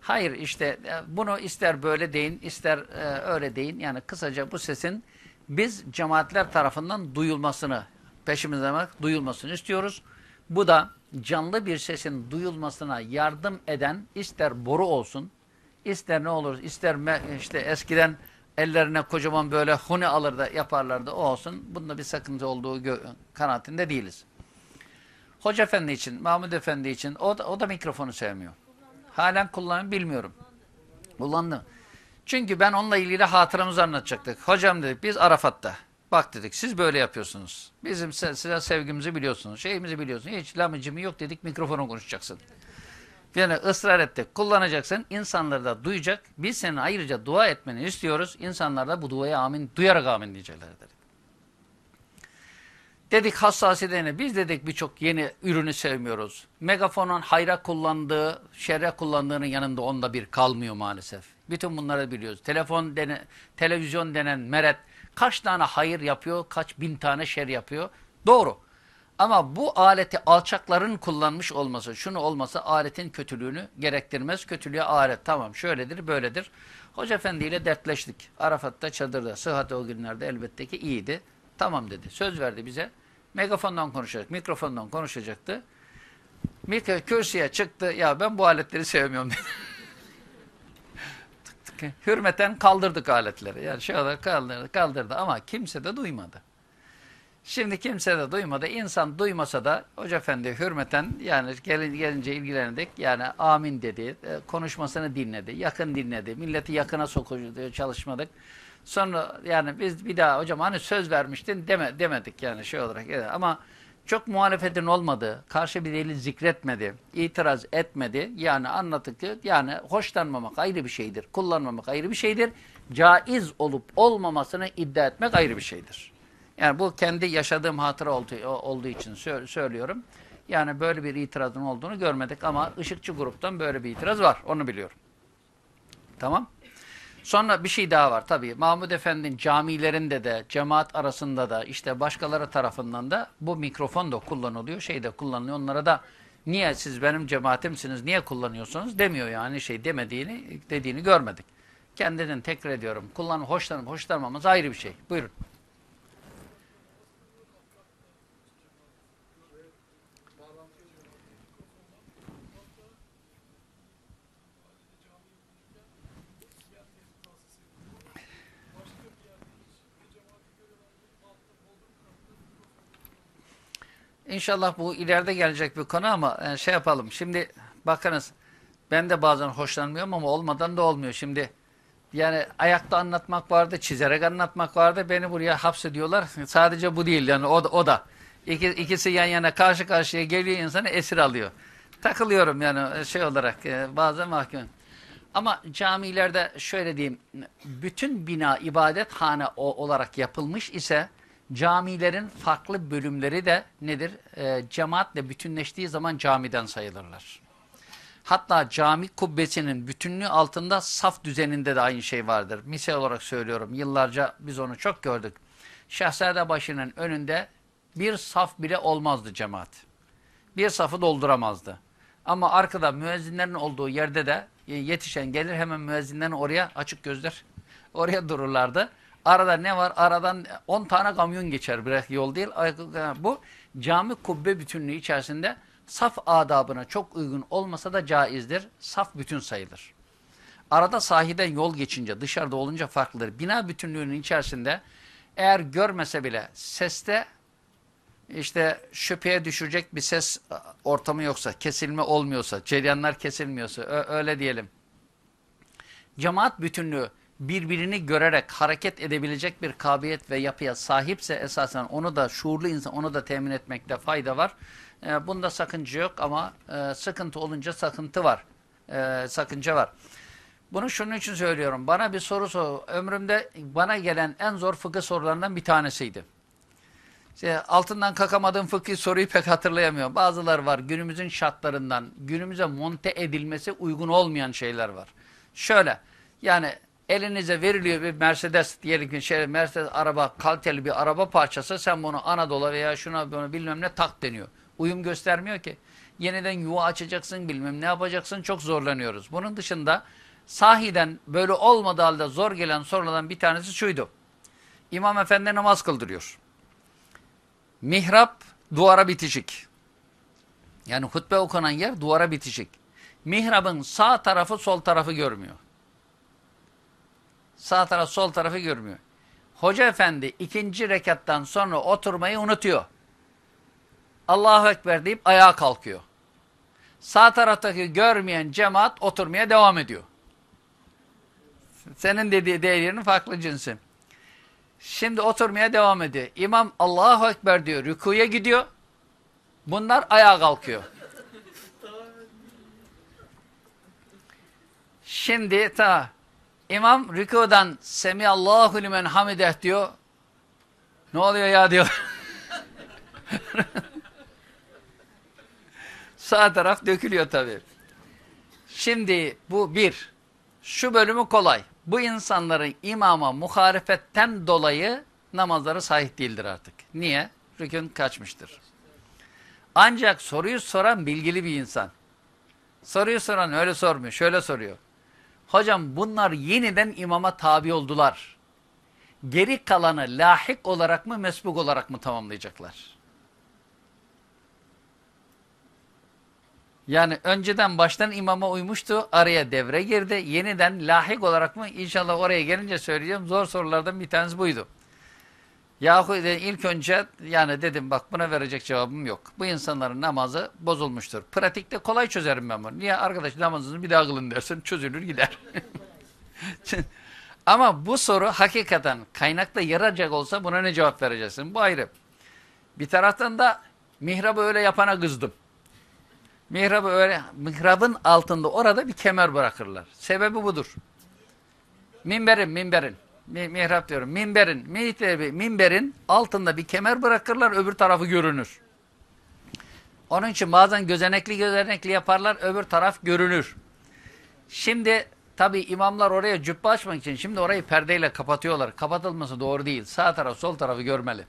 Hayır işte e, bunu ister böyle deyin, ister e, öyle deyin. Yani kısaca bu sesin biz cemaatler tarafından duyulmasını, peşimizde demek duyulmasını istiyoruz. Bu da canlı bir sesin duyulmasına yardım eden ister boru olsun, ister ne olur, ister işte eskiden ellerine kocaman böyle huni alır da yaparlardı o olsun. Bunda bir sakınca olduğu kanaatinde değiliz. Hoca Efendi için, Mahmud Efendi için o da, o da mikrofonu sevmiyor. Halen kullanıyor bilmiyorum. Kullandı. Çünkü ben onunla ilgili hatıramızı anlatacaktık. Hocam dedik biz Arafat'ta. Bak dedik siz böyle yapıyorsunuz. Bizim size sevgimizi biliyorsunuz. Şeyimizi biliyorsunuz. Hiç lamıcımı yok dedik mikrofonu konuşacaksın. Yani ısrar ettik. Kullanacaksın. İnsanlar da duyacak. Biz senin ayrıca dua etmeni istiyoruz. İnsanlar da bu duaya amin, duyarak amin diyecekler dedik. Dedik hassasiyetine biz dedik birçok yeni ürünü sevmiyoruz. Megafonun hayra kullandığı, şerre kullandığının yanında onda bir kalmıyor maalesef. Bütün bunları biliyoruz. Telefon dene, televizyon denen meret kaç tane hayır yapıyor, kaç bin tane şer yapıyor. Doğru. Ama bu aleti alçakların kullanmış olması, şunu olmasa aletin kötülüğünü gerektirmez. Kötülüğe alet tamam şöyledir, böyledir. Hoca Efendi ile dertleştik. Arafat'ta çadırda. Sıhhat o günlerde elbette ki iyiydi. Tamam dedi. Söz verdi bize. Megafondan konuşacak, mikrofondan konuşacaktı. Mikro kürsüye çıktı. Ya ben bu aletleri sevmiyorum dedi. hürmeten kaldırdık aletleri. Yani olarak kaldırdı, kaldırdı ama kimse de duymadı. Şimdi kimse de duymadı. İnsan duymasa da Hoca Efendi hürmeten yani gelin, gelince ilgilendik. Yani amin dedi. E, konuşmasını dinledi. Yakın dinledi. Milleti yakına sokucu çalışmadık. Sonra yani biz bir daha hocam hani söz vermiştin deme, demedik yani şey olarak. Ama çok muhalefetin olmadığı, karşı bir delil zikretmedi, itiraz etmedi. Yani anlattık ki yani hoşlanmamak ayrı bir şeydir. Kullanmamak ayrı bir şeydir. Caiz olup olmamasını iddia etmek ayrı bir şeydir. Yani bu kendi yaşadığım hatıra olduğu için söylüyorum. Yani böyle bir itirazın olduğunu görmedik ama ışıkçı gruptan böyle bir itiraz var. Onu biliyorum. Tamam. Sonra bir şey daha var tabii. Mahmud Efendi'nin camilerinde de, cemaat arasında da, işte başkaları tarafından da bu mikrofon da kullanılıyor, şey de kullanılıyor. Onlara da niye siz benim cemaatimsiniz, niye kullanıyorsunuz demiyor yani şey demediğini, dediğini görmedik. Kendinin tekrar ediyorum. Kullanım, hoşlanıp hoşlanmamız ayrı bir şey. Buyurun. İnşallah bu ileride gelecek bir konu ama e, şey yapalım. Şimdi bakınız ben de bazen hoşlanmıyorum ama olmadan da olmuyor. Şimdi yani ayakta anlatmak vardı, çizerek anlatmak vardı. Beni buraya hapsediyorlar. Sadece bu değil yani o da. O da. İki, ikisi yan yana karşı karşıya geliyor insanı esir alıyor. Takılıyorum yani şey olarak e, bazen mahkum. Ama camilerde şöyle diyeyim, bütün bina ibadethane olarak yapılmış ise camilerin farklı bölümleri de nedir? E, cemaatle bütünleştiği zaman camiden sayılırlar. Hatta cami kubbesinin bütünlüğü altında saf düzeninde de aynı şey vardır. Misal olarak söylüyorum. Yıllarca biz onu çok gördük. Şehzade başının önünde bir saf bile olmazdı cemaat. Bir safı dolduramazdı. Ama arkada müezzinlerin olduğu yerde de yetişen gelir hemen müezzinlerin oraya açık gözler oraya dururlardı. Arada ne var? Aradan 10 tane kamyon geçer. Bir yol değil. Bu cami kubbe bütünlüğü içerisinde saf adabına çok uygun olmasa da caizdir. Saf bütün sayılır. Arada sahiden yol geçince, dışarıda olunca farklıdır. Bina bütünlüğünün içerisinde eğer görmese bile seste işte şüpheye düşürecek bir ses ortamı yoksa, kesilme olmuyorsa, ceryanlar kesilmiyorsa, öyle diyelim. Cemaat bütünlüğü birbirini görerek hareket edebilecek bir kabiliyet ve yapıya sahipse esasen onu da şuurlu insan onu da temin etmekte fayda var. E, bunda sakınca yok ama e, sıkıntı olunca sakıntı var. E, sakınca var. Bunu şunun için söylüyorum. Bana bir soru sor. Ömrümde bana gelen en zor fıkıh sorularından bir tanesiydi. İşte altından kakamadığım fıkıh soruyu pek hatırlayamıyorum. Bazılar var günümüzün şartlarından günümüze monte edilmesi uygun olmayan şeyler var. Şöyle yani elinize veriliyor bir Mercedes diyelim ki şey, Mercedes araba kaliteli bir araba parçası sen bunu Anadolu veya şuna bunu bilmem ne tak deniyor. Uyum göstermiyor ki. Yeniden yuva açacaksın bilmem ne yapacaksın çok zorlanıyoruz. Bunun dışında sahiden böyle olmadığı halde zor gelen sorulardan bir tanesi şuydu. İmam efendi namaz kıldırıyor. Mihrap duvara bitişik. Yani hutbe okunan yer duvara bitişik. Mihrabın sağ tarafı sol tarafı görmüyor. Sağ taraf sol tarafı görmüyor. Hoca efendi ikinci rekattan sonra oturmayı unutuyor. Allahu Ekber deyip ayağa kalkıyor. Sağ taraftaki görmeyen cemaat oturmaya devam ediyor. Senin dediği değerinin farklı cinsi. Şimdi oturmaya devam ediyor. İmam Allahu Ekber diyor. Rükuya gidiyor. Bunlar ayağa kalkıyor. Şimdi ta İmam rükudan Semiyallahu limen hamideh diyor. Ne oluyor ya diyor. Sağ taraf dökülüyor tabii. Şimdi bu bir. Şu bölümü kolay. Bu insanların imama muharefetten dolayı namazları sahih değildir artık. Niye? Rükün kaçmıştır. Ancak soruyu soran bilgili bir insan. Soruyu soran öyle sormuyor, şöyle soruyor. Hocam bunlar yeniden imama tabi oldular. Geri kalanı lahik olarak mı mesbuk olarak mı tamamlayacaklar? Yani önceden baştan imama uymuştu, araya devre girdi. Yeniden lahik olarak mı? İnşallah oraya gelince söyleyeceğim. Zor sorulardan bir tanesi buydu. Yahu ilk önce yani dedim bak buna verecek cevabım yok. Bu insanların namazı bozulmuştur. Pratikte kolay çözerim ben bunu. Niye? Arkadaş namazınızı bir daha kılın dersin çözülür gider. Ama bu soru hakikaten kaynakta yarayacak olsa buna ne cevap vereceksin? Bu ayrı. Bir taraftan da mihrabı öyle yapana kızdım. Mihrabı öyle, mihrabın altında orada bir kemer bırakırlar. Sebebi budur. Minberin, minberin. Mihrap diyorum. Minberin, minberin altında bir kemer bırakırlar, öbür tarafı görünür. Onun için bazen gözenekli gözenekli yaparlar, öbür taraf görünür. Şimdi tabi imamlar oraya cübbe açmak için şimdi orayı perdeyle kapatıyorlar. Kapatılması doğru değil. Sağ taraf, sol tarafı görmeli.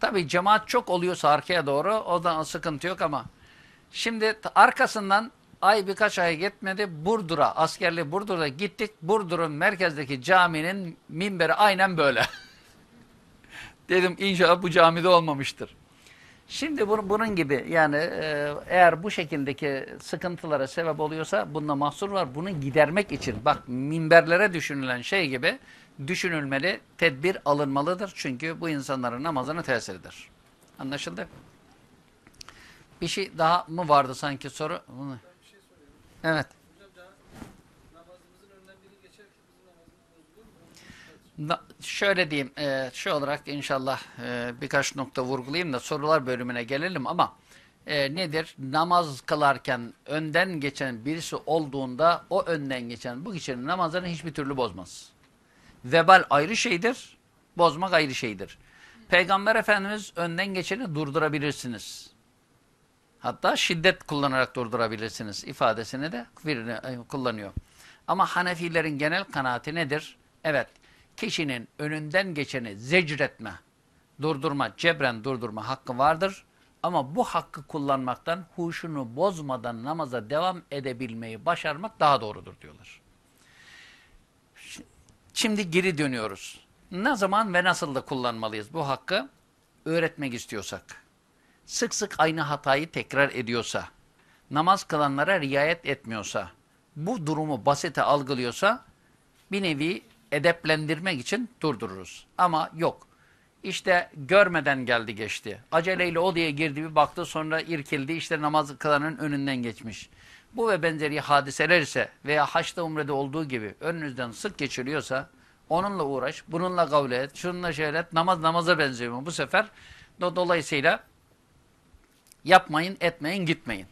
Tabi cemaat çok oluyorsa arkaya doğru, o da sıkıntı yok ama Şimdi arkasından ay birkaç ay gitmedi Burdur'a, askerli Burdur'a gittik. Burdur'un merkezdeki caminin minberi aynen böyle. Dedim inşallah bu camide olmamıştır. Şimdi bunun gibi yani e, eğer bu şekildeki sıkıntılara sebep oluyorsa bunda mahsur var. Bunu gidermek için bak minberlere düşünülen şey gibi düşünülmeli, tedbir alınmalıdır. Çünkü bu insanların namazını tesir eder. Anlaşıldı? Bir şey daha mı vardı sanki soru? Bunu. Evet. Na, şöyle diyeyim, e, şu olarak inşallah e, birkaç nokta vurgulayayım da sorular bölümüne gelelim ama e, nedir? Namaz kılarken önden geçen birisi olduğunda o önden geçen bu kişinin namazını hiçbir türlü bozmaz. Vebal ayrı şeydir, bozmak ayrı şeydir. Peygamber Efendimiz önden geçeni durdurabilirsiniz. Hatta şiddet kullanarak durdurabilirsiniz ifadesini de e, kullanıyor. Ama Hanefilerin genel kanaati nedir? Evet, kişinin önünden geçeni zecretme, durdurma, cebren durdurma hakkı vardır. Ama bu hakkı kullanmaktan, huşunu bozmadan namaza devam edebilmeyi başarmak daha doğrudur diyorlar. Şimdi geri dönüyoruz. Ne zaman ve nasıl da kullanmalıyız bu hakkı? Öğretmek istiyorsak sık sık aynı hatayı tekrar ediyorsa, namaz kılanlara riayet etmiyorsa, bu durumu basite algılıyorsa bir nevi edeplendirmek için durdururuz. Ama yok. İşte görmeden geldi geçti. Aceleyle o diye girdi bir baktı sonra irkildi işte namaz kılanın önünden geçmiş. Bu ve benzeri hadiseler ise veya haçta umrede olduğu gibi önünüzden sık geçiriyorsa onunla uğraş, bununla kavle et, şununla şöyle et, namaz namaza benziyor mu bu sefer? Dolayısıyla Yapmayın, etmeyin, gitmeyin.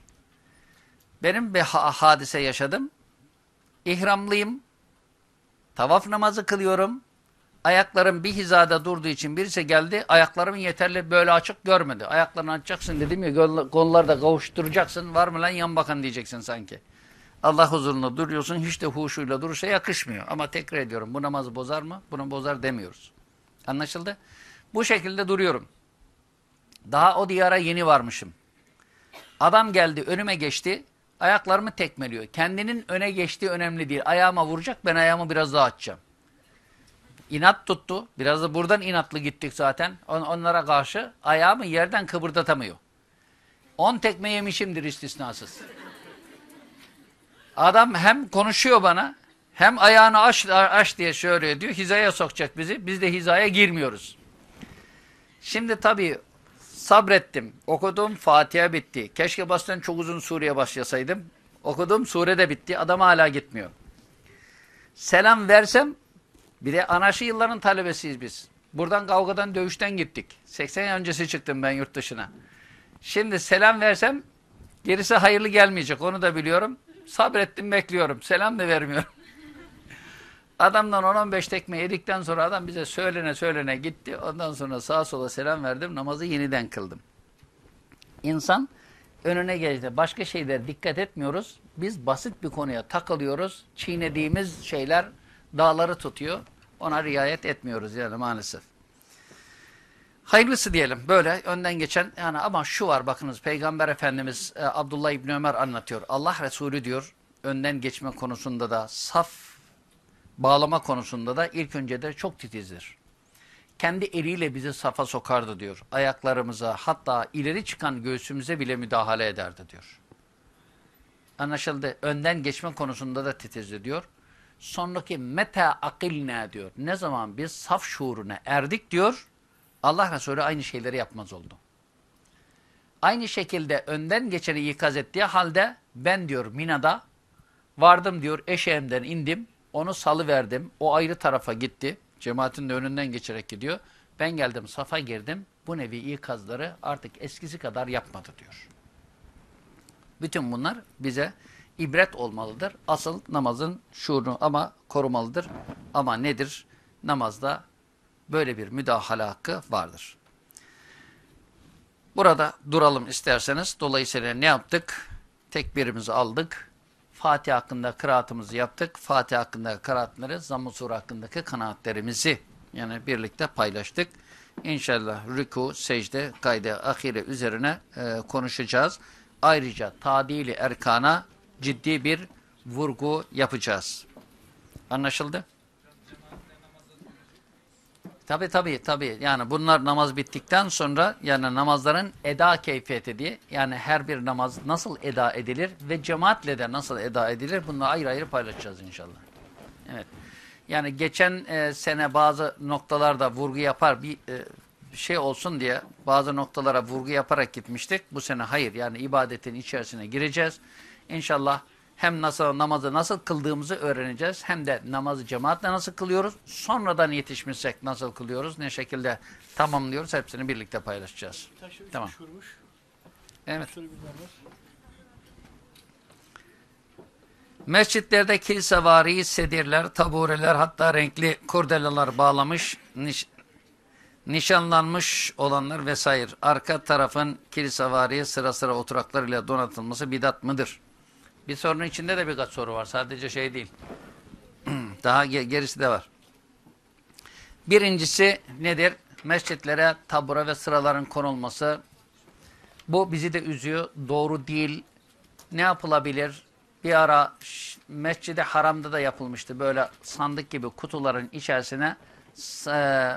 Benim bir ha hadise yaşadım. İhramlıyım. Tavaf namazı kılıyorum. Ayaklarım bir hizada durduğu için birisi geldi. Ayaklarımın yeterli böyle açık görmedi. Ayaklarını açacaksın dedim ya konuları da kavuşturacaksın. Var mı lan yan bakan diyeceksin sanki. Allah huzurunda duruyorsun. Hiç de huşuyla durursa yakışmıyor. Ama tekrar ediyorum bu namazı bozar mı? Bunu bozar demiyoruz. Anlaşıldı? Bu şekilde duruyorum. Daha o diyara yeni varmışım. Adam geldi önüme geçti. Ayaklarımı tekmeliyor. Kendinin öne geçtiği önemli değil. Ayağıma vuracak ben ayağımı biraz daha açacağım. İnat tuttu. Biraz da buradan inatlı gittik zaten. On, onlara karşı ayağımı yerden kıpırdatamıyor. On tekme yemişimdir istisnasız. Adam hem konuşuyor bana hem ayağını aç, aç diye söylüyor diyor. Hizaya sokacak bizi. Biz de hizaya girmiyoruz. Şimdi tabii Sabrettim. Okudum. Fatiha bitti. Keşke basten çok uzun sureye başlasaydım. Okudum. Sure de bitti. Adam hala gitmiyor. Selam versem bir de anarşi yılların talebesiyiz biz. Buradan kavgadan dövüşten gittik. 80 öncesi çıktım ben yurt dışına. Şimdi selam versem gerisi hayırlı gelmeyecek. Onu da biliyorum. Sabrettim bekliyorum. Selam da vermiyorum. Adamdan 10-15 tekme yedikten sonra adam bize söylene söylene gitti. Ondan sonra sağa sola selam verdim. Namazı yeniden kıldım. İnsan önüne geldi. Başka şeylere dikkat etmiyoruz. Biz basit bir konuya takılıyoruz. Çiğnediğimiz şeyler dağları tutuyor. Ona riayet etmiyoruz yani maalesef. Hayırlısı diyelim. Böyle önden geçen yani ama şu var bakınız Peygamber Efendimiz e, Abdullah İbni Ömer anlatıyor. Allah Resulü diyor önden geçme konusunda da saf bağlama konusunda da ilk önce de çok titizdir. Kendi eliyle bizi safa sokardı diyor. Ayaklarımıza hatta ileri çıkan göğsümüze bile müdahale ederdi diyor. Anlaşıldı. Önden geçme konusunda da titiz ediyor. Sonraki meta akilne diyor. Ne zaman biz saf şuuruna erdik diyor. Allah Resulü aynı şeyleri yapmaz oldu. Aynı şekilde önden geçeni ikaz ettiği halde ben diyor Mina'da vardım diyor eşeğimden indim. Onu salıverdim. O ayrı tarafa gitti. Cemaatin de önünden geçerek gidiyor. Ben geldim safa girdim. Bu nevi ikazları artık eskisi kadar yapmadı diyor. Bütün bunlar bize ibret olmalıdır. Asıl namazın şuurunu ama korumalıdır. Ama nedir? Namazda böyle bir müdahale hakkı vardır. Burada duralım isterseniz. Dolayısıyla ne yaptık? Tekbirimizi aldık. Fatih hakkında kıraatımızı yaptık. Fatih hakkında kıraatları, Zamm-ı Sur hakkındaki kanaatlerimizi yani birlikte paylaştık. İnşallah rüku, secde, kayde, ahire üzerine e, konuşacağız. Ayrıca tadili erkana ciddi bir vurgu yapacağız. Anlaşıldı? Tabi tabi tabi yani bunlar namaz bittikten sonra yani namazların eda keyfiyeti diye yani her bir namaz nasıl eda edilir ve cemaatle de nasıl eda edilir bunu ayrı ayrı paylaşacağız inşallah. Evet. Yani geçen e, sene bazı noktalarda vurgu yapar bir e, şey olsun diye bazı noktalara vurgu yaparak gitmiştik. Bu sene hayır yani ibadetin içerisine gireceğiz. İnşallah hem nasıl namazı nasıl kıldığımızı öğreneceğiz. Hem de namazı cemaatle nasıl kılıyoruz. Sonradan yetişmişsek nasıl kılıyoruz. Ne şekilde tamamlıyoruz. Hepsini birlikte paylaşacağız. Taşı Tamam. uçurmuş. Evet. Mescitlerde kilisevari sedirler, tabureler hatta renkli kurdelalar bağlamış, niş, nişanlanmış olanlar vesaire. Arka tarafın kilisevari sıra sıra oturaklarıyla donatılması bidat mıdır? Bir sorunun içinde de birkaç soru var. Sadece şey değil. Daha ge- gerisi de var. Birincisi nedir? Mescitlere tabure ve sıraların konulması. Bu bizi de üzüyor. Doğru değil. Ne yapılabilir? Bir ara Mescid-i Haram'da da yapılmıştı. Böyle sandık gibi kutuların içerisine e,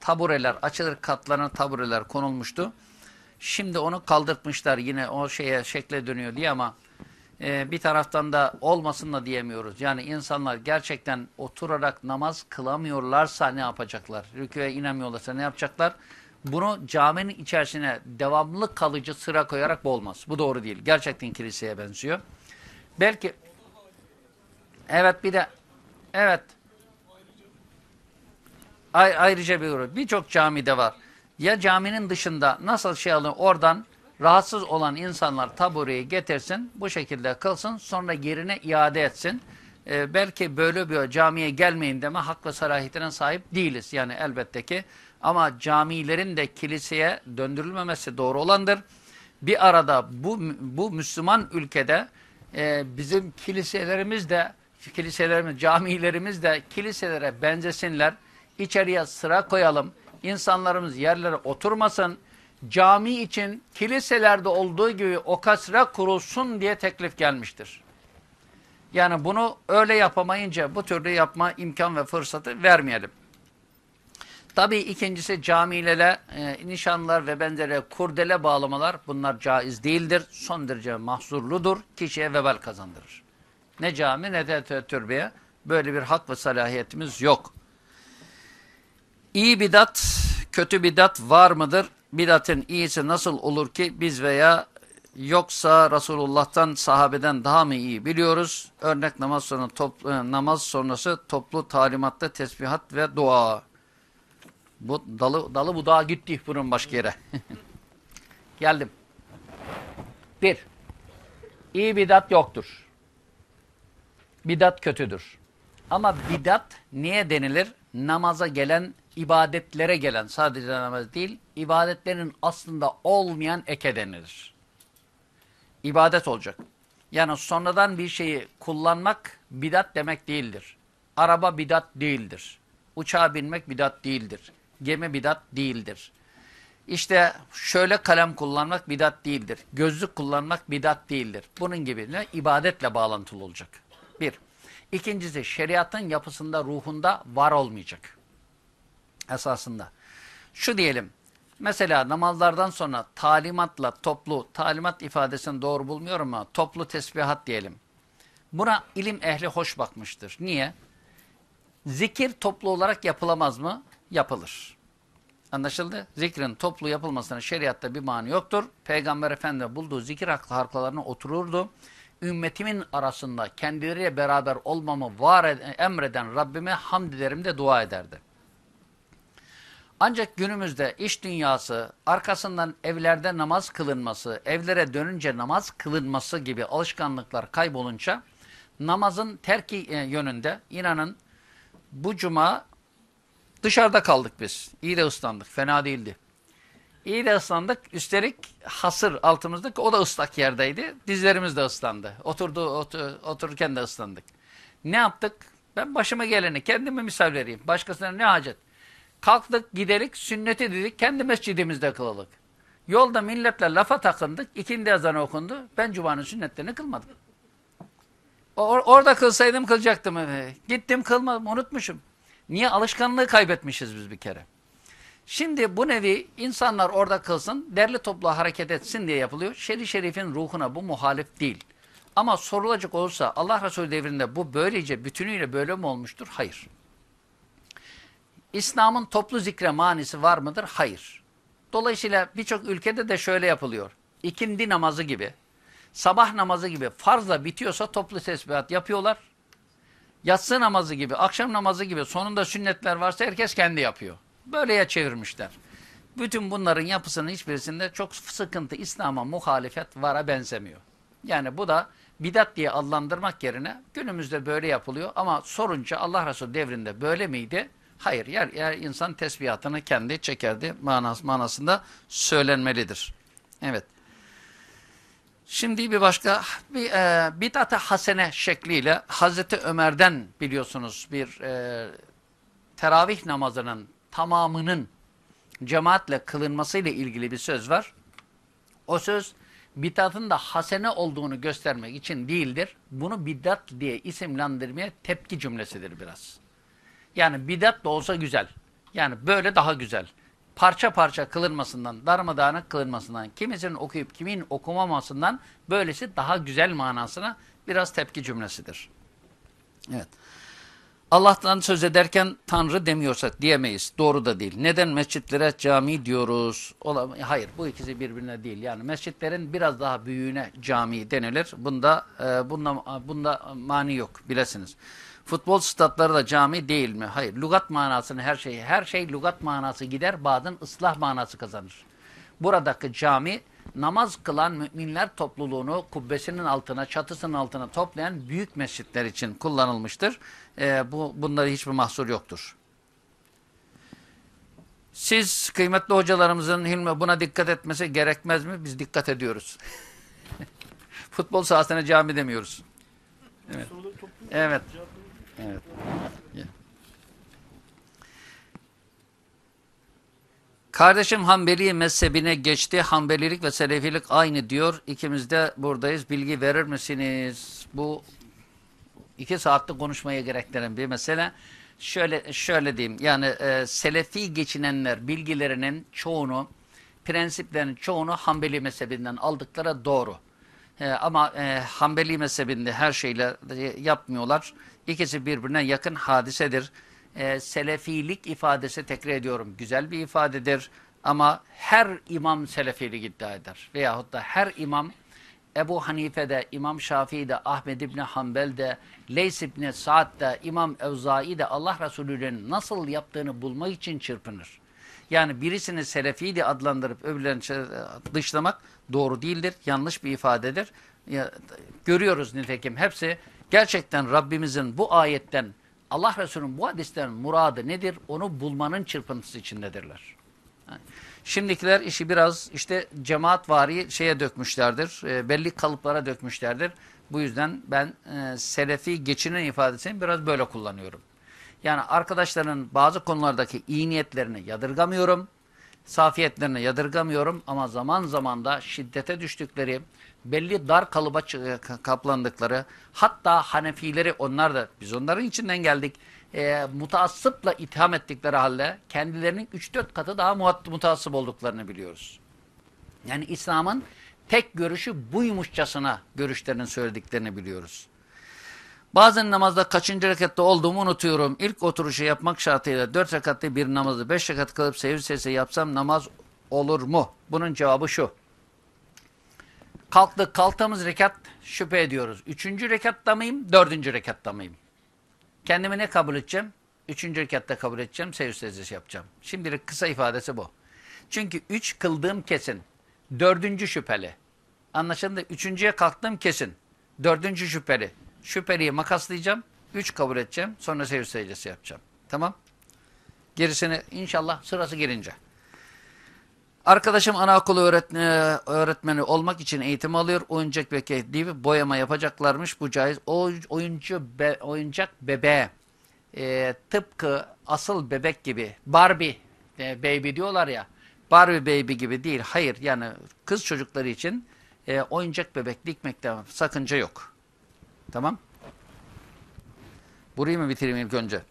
tabureler, açılır katlarına tabureler konulmuştu. Şimdi onu kaldırtmışlar yine o şeye şekle dönüyor diye ama e, bir taraftan da olmasın da diyemiyoruz. Yani insanlar gerçekten oturarak namaz kılamıyorlarsa ne yapacaklar? Rüküye inemiyorlarsa ne yapacaklar? Bunu caminin içerisine devamlı kalıcı sıra koyarak bu olmaz. Bu doğru değil. Gerçekten kiliseye benziyor. Belki evet bir de evet Ay, ayrıca bir. Birçok camide var. Ya caminin dışında nasıl şey alın oradan rahatsız olan insanlar tabureyi getirsin, bu şekilde kılsın, sonra yerine iade etsin. Ee, belki böyle bir camiye gelmeyin deme hak ve salahiyetine sahip değiliz. Yani elbette ki ama camilerin de kiliseye döndürülmemesi doğru olandır. Bir arada bu, bu Müslüman ülkede e, bizim kiliselerimiz de kiliselerimiz, camilerimiz de kiliselere benzesinler. İçeriye sıra koyalım. İnsanlarımız yerlere oturmasın. Cami için kiliselerde olduğu gibi o kasra kurulsun diye teklif gelmiştir. Yani bunu öyle yapamayınca bu türlü yapma imkan ve fırsatı vermeyelim. Tabii ikincisi camilere e, nişanlar ve benzeri kurdele bağlamalar bunlar caiz değildir. Son derece mahzurludur. Kişiye vebal kazandırır. Ne cami ne de türbeye böyle bir hak ve salahiyetimiz yok. İyi bidat, kötü bidat var mıdır? Bidatın iyisi nasıl olur ki biz veya yoksa Resulullah'tan sahabeden daha mı iyi biliyoruz? Örnek namaz, sonra top, e, namaz sonrası toplu talimatta tesbihat ve dua. Bu dalı, dalı budağa gitti bunun başka yere. Geldim. Bir, iyi bidat yoktur. Bidat kötüdür. Ama bidat niye denilir? Namaza gelen, ibadetlere gelen, sadece namaz değil, ibadetlerin aslında olmayan eke denilir. İbadet olacak. Yani sonradan bir şeyi kullanmak bidat demek değildir. Araba bidat değildir. Uçağa binmek bidat değildir. Gemi bidat değildir. İşte şöyle kalem kullanmak bidat değildir. Gözlük kullanmak bidat değildir. Bunun gibi ne? ibadetle bağlantılı olacak. Bir. İkincisi şeriatın yapısında, ruhunda var olmayacak. Esasında. Şu diyelim, Mesela namazlardan sonra talimatla toplu, talimat ifadesini doğru bulmuyorum ama toplu tesbihat diyelim. Buna ilim ehli hoş bakmıştır. Niye? Zikir toplu olarak yapılamaz mı? Yapılır. Anlaşıldı? Zikrin toplu yapılmasına şeriatta bir mani yoktur. Peygamber Efendi bulduğu zikir halkalarına otururdu. Ümmetimin arasında kendileriyle beraber olmamı var eden, emreden Rabbime hamd ederim de dua ederdi. Ancak günümüzde iş dünyası, arkasından evlerde namaz kılınması, evlere dönünce namaz kılınması gibi alışkanlıklar kaybolunca namazın terki yönünde inanın bu cuma dışarıda kaldık biz. İyi de ıslandık. Fena değildi. İyi de ıslandık. Üstelik hasır altımızda o da ıslak yerdeydi. Dizlerimiz de ıslandı. Oturdu, otur, otururken de ıslandık. Ne yaptık? Ben başıma geleni kendime misal vereyim. Başkasına ne hacet? Kalktık giderik sünneti dedik kendi mescidimizde kılalık. Yolda milletle lafa takındık. ikindi ezanı okundu. Ben cumanın sünnetlerini kılmadım. Or orada kılsaydım kılacaktım. Gittim kılmadım unutmuşum. Niye? Alışkanlığı kaybetmişiz biz bir kere. Şimdi bu nevi insanlar orada kılsın, derli toplu hareket etsin diye yapılıyor. Şerif şerifin ruhuna bu muhalif değil. Ama sorulacak olursa Allah Resulü devrinde bu böylece bütünüyle böyle mi olmuştur? Hayır. İslam'ın toplu zikre manisi var mıdır? Hayır. Dolayısıyla birçok ülkede de şöyle yapılıyor. İkindi namazı gibi, sabah namazı gibi farzla bitiyorsa toplu tesbihat yapıyorlar. Yatsı namazı gibi, akşam namazı gibi sonunda sünnetler varsa herkes kendi yapıyor. Böyleye çevirmişler. Bütün bunların yapısının hiçbirisinde çok sıkıntı, İslam'a muhalefet vara benzemiyor. Yani bu da bidat diye adlandırmak yerine günümüzde böyle yapılıyor ama sorunca Allah Resulü devrinde böyle miydi? Hayır, yer, yer insan tesbihatını kendi çekerdi manas, manasında söylenmelidir. Evet. Şimdi bir başka bir e, bidat-ı hasene şekliyle Hazreti Ömer'den biliyorsunuz bir e, teravih namazının tamamının cemaatle kılınmasıyla ilgili bir söz var. O söz bidatın da hasene olduğunu göstermek için değildir. Bunu bidat diye isimlendirmeye tepki cümlesidir biraz. Yani bidat da olsa güzel. Yani böyle daha güzel. Parça parça kılınmasından, darmadağınık kılınmasından, kimisinin okuyup kimin okumamasından böylesi daha güzel manasına biraz tepki cümlesidir. Evet. Allah'tan söz ederken Tanrı demiyorsak diyemeyiz. Doğru da değil. Neden mescitlere cami diyoruz? Olam Hayır bu ikisi birbirine değil. Yani mescitlerin biraz daha büyüğüne cami denilir. Bunda, e, bunda, bunda mani yok bilesiniz. Futbol statları da cami değil mi? Hayır. Lugat manasını her şey, her şey lugat manası gider, bazen ıslah manası kazanır. Buradaki cami namaz kılan müminler topluluğunu kubbesinin altına, çatısının altına toplayan büyük mescitler için kullanılmıştır. Ee, bu Bunda hiçbir mahsur yoktur. Siz kıymetli hocalarımızın Hilmi buna dikkat etmesi gerekmez mi? Biz dikkat ediyoruz. Futbol sahasına cami demiyoruz. Evet. Evet. Evet. Kardeşim Hanbeli mezhebine geçti. Hanbelilik ve Selefilik aynı diyor. İkimiz de buradayız. Bilgi verir misiniz? Bu iki saatlik konuşmaya gerektiren bir mesele. Şöyle şöyle diyeyim. Yani e, Selefi geçinenler bilgilerinin çoğunu, prensiplerin çoğunu Hanbeli mezhebinden aldıkları doğru. E, ama e, Hanbeli mezhebinde her şeyle yapmıyorlar. İkisi birbirine yakın hadisedir. E, selefilik ifadesi tekrar ediyorum güzel bir ifadedir. Ama her imam selefilik iddia eder. Veyahut da her imam Ebu Hanife'de, İmam Şafii'de, Ahmed İbni Hanbel'de, Leys İbni Sa'd'de, İmam Evzai'de Allah Resulü'nün nasıl yaptığını bulmak için çırpınır. Yani birisini Selefi diye adlandırıp öbürlerini dışlamak doğru değildir, yanlış bir ifadedir. Görüyoruz nitekim hepsi gerçekten Rabbimizin bu ayetten Allah Resulü'nün bu hadisten muradı nedir? Onu bulmanın çırpıntısı içindedirler. Şimdikiler işi biraz işte cemaat vari şeye dökmüşlerdir. E, belli kalıplara dökmüşlerdir. Bu yüzden ben e, selefi geçinen ifadesini biraz böyle kullanıyorum. Yani arkadaşların bazı konulardaki iyi niyetlerini yadırgamıyorum. Safiyetlerini yadırgamıyorum ama zaman zaman da şiddete düştükleri, belli dar kalıba kaplandıkları, hatta Hanefileri onlar da, biz onların içinden geldik, e, mutaassıpla itham ettikleri halde kendilerinin 3-4 katı daha mutaassıp olduklarını biliyoruz. Yani İslam'ın tek görüşü buymuşçasına görüşlerinin söylediklerini biliyoruz. Bazen namazda kaçıncı rekatta olduğumu unutuyorum. İlk oturuşu yapmak şartıyla 4 rekatlı bir namazı 5 rekat kılıp seyir sesi yapsam namaz olur mu? Bunun cevabı şu. Kalktık kalktığımız rekat şüphe ediyoruz. Üçüncü rekatta mıyım, dördüncü rekatta mıyım? Kendimi ne kabul edeceğim? Üçüncü rekatta kabul edeceğim, seyir secdesi yapacağım. Şimdilik kısa ifadesi bu. Çünkü üç kıldığım kesin. Dördüncü şüpheli. Anlaşıldı. Üçüncüye kalktım kesin. Dördüncü şüpheli. Şüpheliyi makaslayacağım. Üç kabul edeceğim. Sonra seyir secdesi yapacağım. Tamam. Gerisini inşallah sırası gelince. Arkadaşım anaokulu öğretmeni, öğretmeni olmak için eğitim alıyor. Oyuncak ve gibi boyama yapacaklarmış. Bu caiz. O, oyuncu be, oyuncak bebeğe e, tıpkı asıl bebek gibi Barbie e, baby diyorlar ya. Barbie baby gibi değil. Hayır yani kız çocukları için e, oyuncak bebek dikmekte sakınca yok. Tamam. Burayı mı bitireyim ilk önce?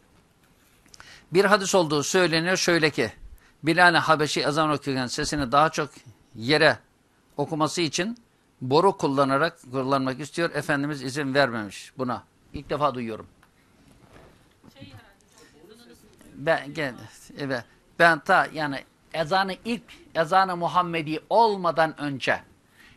Bir hadis olduğu söyleniyor şöyle ki Bilal-i Habeşi ezan okurken sesini daha çok yere okuması için boru kullanarak kullanmak istiyor. Efendimiz izin vermemiş buna. İlk defa duyuyorum. Ben, evet, ben ta yani ezanı ilk ezanı Muhammedi olmadan önce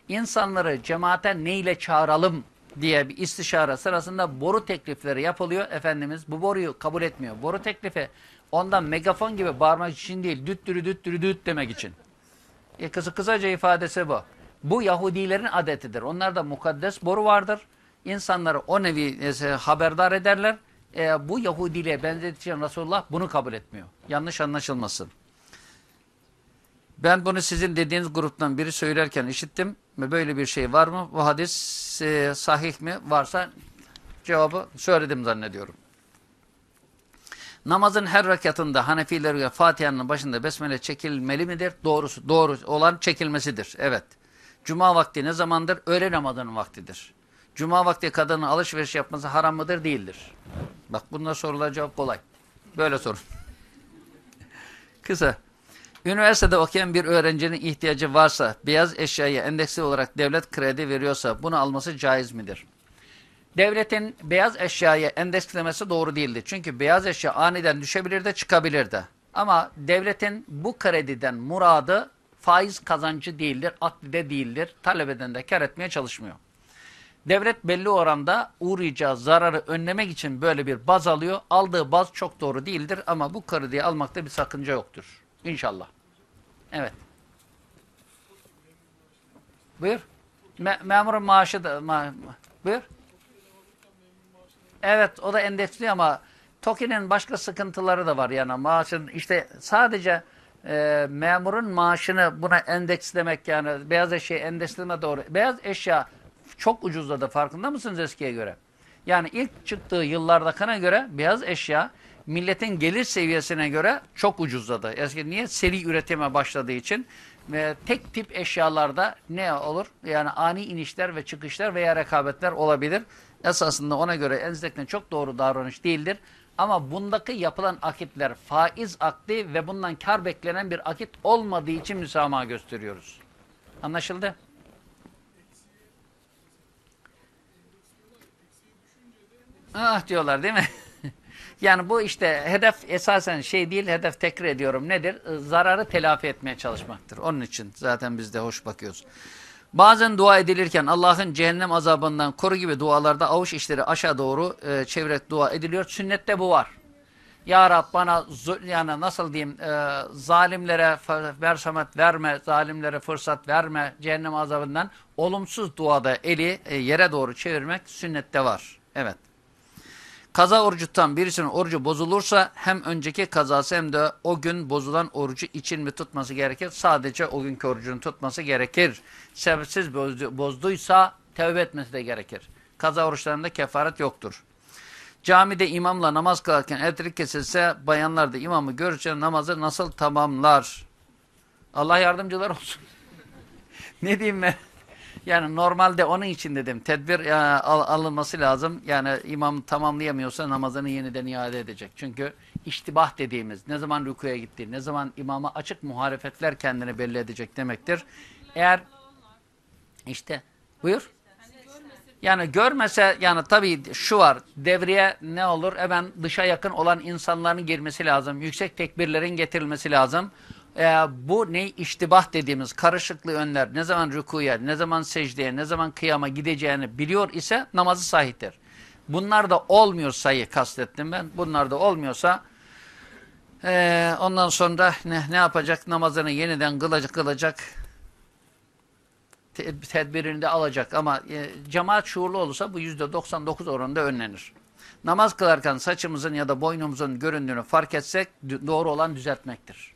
insanları cemaate neyle çağıralım diye bir istişare sırasında boru teklifleri yapılıyor. Efendimiz bu boruyu kabul etmiyor. Boru teklifi ondan megafon gibi bağırmak için değil, düttürü düttürü düt demek için. E kısa, kısaca ifadesi bu. Bu Yahudilerin adetidir. Onlarda mukaddes boru vardır. İnsanları o nevi e, haberdar ederler. E, bu Yahudiliğe benzetilen Resulullah bunu kabul etmiyor. Yanlış anlaşılmasın. Ben bunu sizin dediğiniz gruptan biri söylerken işittim. Böyle bir şey var mı? Bu hadis e, sahih mi? Varsa cevabı söyledim zannediyorum. Namazın her rekatında Hanefiler ve Fatiha'nın başında besmele çekilmeli midir? Doğrusu doğru olan çekilmesidir. Evet. Cuma vakti ne zamandır? Öğle namazının vaktidir. Cuma vakti kadının alışveriş yapması haram mıdır? Değildir. Bak bunlar sorular cevap kolay. Böyle sorun. Kısa. Üniversitede okuyan bir öğrencinin ihtiyacı varsa, beyaz eşyaya endeksli olarak devlet kredi veriyorsa bunu alması caiz midir? Devletin beyaz eşyaya endekslemesi doğru değildi. Çünkü beyaz eşya aniden düşebilir de çıkabilir de. Ama devletin bu krediden muradı faiz kazancı değildir, akdide değildir. Talep eden de kar etmeye çalışmıyor. Devlet belli oranda uğrayacağı zararı önlemek için böyle bir baz alıyor. Aldığı baz çok doğru değildir ama bu krediyi almakta bir sakınca yoktur. İnşallah. Evet. Buyur. Me memurun maaşı da... Ma buyur. Evet o da endeksli ama TOKİ'nin başka sıkıntıları da var yani maaşın işte sadece e, memurun maaşını buna endekslemek yani beyaz eşya endeksleme doğru. Beyaz eşya çok ucuzladı farkında mısınız eskiye göre? Yani ilk çıktığı yıllardakine göre beyaz eşya milletin gelir seviyesine göre çok ucuzladı. Eski niye? Seri üretime başladığı için ve tek tip eşyalarda ne olur? Yani ani inişler ve çıkışlar veya rekabetler olabilir. Esasında ona göre enzdekten çok doğru davranış değildir. Ama bundaki yapılan akitler faiz akdi ve bundan kar beklenen bir akit olmadığı için müsamaha gösteriyoruz. Anlaşıldı? Ah diyorlar değil mi? yani bu işte hedef esasen şey değil, hedef tekrar ediyorum. Nedir? Zararı telafi etmeye çalışmaktır. Onun için zaten biz de hoş bakıyoruz. Bazen dua edilirken Allah'ın cehennem azabından koru gibi dualarda avuç işleri aşağı doğru e, çevirerek dua ediliyor. Sünnette bu var. Ya Rab bana yani nasıl diyeyim e, zalimlere merhamet verme, zalimlere fırsat verme cehennem azabından olumsuz duada eli e, yere doğru çevirmek sünnette var. Evet. Kaza orucu tutan birisinin orucu bozulursa hem önceki kazası hem de o gün bozulan orucu için mi tutması gerekir? Sadece o günkü orucunu tutması gerekir. Sebepsiz bozduysa tevbe etmesi de gerekir. Kaza oruçlarında kefaret yoktur. Camide imamla namaz kılarken elektrik kesilse bayanlar da imamı görürse namazı nasıl tamamlar? Allah yardımcılar olsun. ne diyeyim ben? Yani normalde onun için dedim tedbir e, al, alınması lazım. Yani imam tamamlayamıyorsa namazını yeniden iade edecek. Çünkü iştibah dediğimiz ne zaman rükuya gitti, ne zaman imama açık muharefetler kendini belli edecek demektir. Eğer işte buyur. Yani görmese yani tabii şu var devreye ne olur hemen dışa yakın olan insanların girmesi lazım. Yüksek tekbirlerin getirilmesi lazım. Ee, bu ne iştibah dediğimiz karışıklığı önler ne zaman rükuya ne zaman secdeye ne zaman kıyama gideceğini biliyor ise namazı sahiptir. Bunlar da olmuyor sayı kastettim ben. Bunlar da olmuyorsa ee, ondan sonra ne, ne yapacak? Namazını yeniden kılacak kılacak tedbirini de alacak ama e, cemaat şuurlu olursa bu yüzde 99 oranında önlenir. Namaz kılarken saçımızın ya da boynumuzun göründüğünü fark etsek doğru olan düzeltmektir.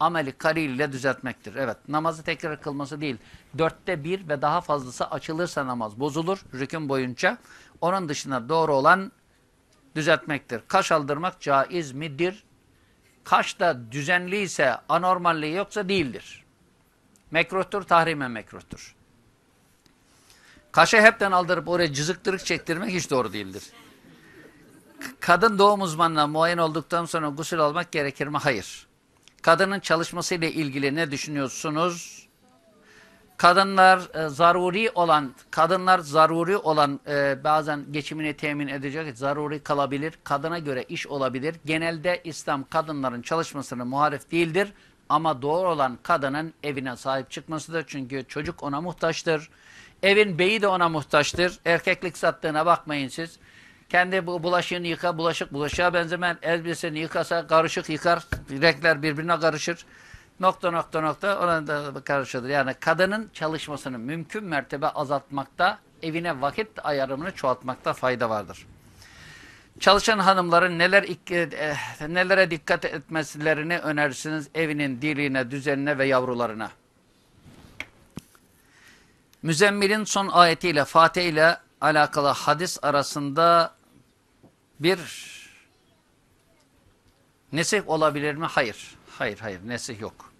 Ameli karil düzeltmektir. Evet namazı tekrar kılması değil. Dörtte bir ve daha fazlası açılırsa namaz bozulur rükün boyunca. Onun dışında doğru olan düzeltmektir. Kaş aldırmak caiz midir? Kaş da düzenliyse anormalliği yoksa değildir. Mekruhtur, tahrime mekruhtur. Kaşı hepten aldırıp oraya cızıktırık çektirmek hiç doğru değildir. Kadın doğum uzmanına muayen olduktan sonra gusül almak gerekir mi? Hayır. Kadının çalışmasıyla ilgili ne düşünüyorsunuz? Kadınlar e, zaruri olan, kadınlar zaruri olan e, bazen geçimini temin edecek, zaruri kalabilir. Kadına göre iş olabilir. Genelde İslam kadınların çalışmasına muharif değildir. Ama doğru olan kadının evine sahip çıkmasıdır. Çünkü çocuk ona muhtaçtır. Evin beyi de ona muhtaçtır. Erkeklik sattığına bakmayın siz. Kendi bu bulaşığını yıka, bulaşık bulaşığa benzemez. Elbiseni yıkasa karışık yıkar. Renkler birbirine karışır. Nokta nokta nokta ona da karışır. Yani kadının çalışmasını mümkün mertebe azaltmakta, evine vakit ayarımını çoğaltmakta fayda vardır. Çalışan hanımların neler e, nelere dikkat etmeslerini önerirsiniz evinin diliğine, düzenine ve yavrularına. Müzemmil'in son ayetiyle Fatih ile alakalı hadis arasında bir nesih olabilir mi? Hayır. Hayır, hayır. Nesih yok.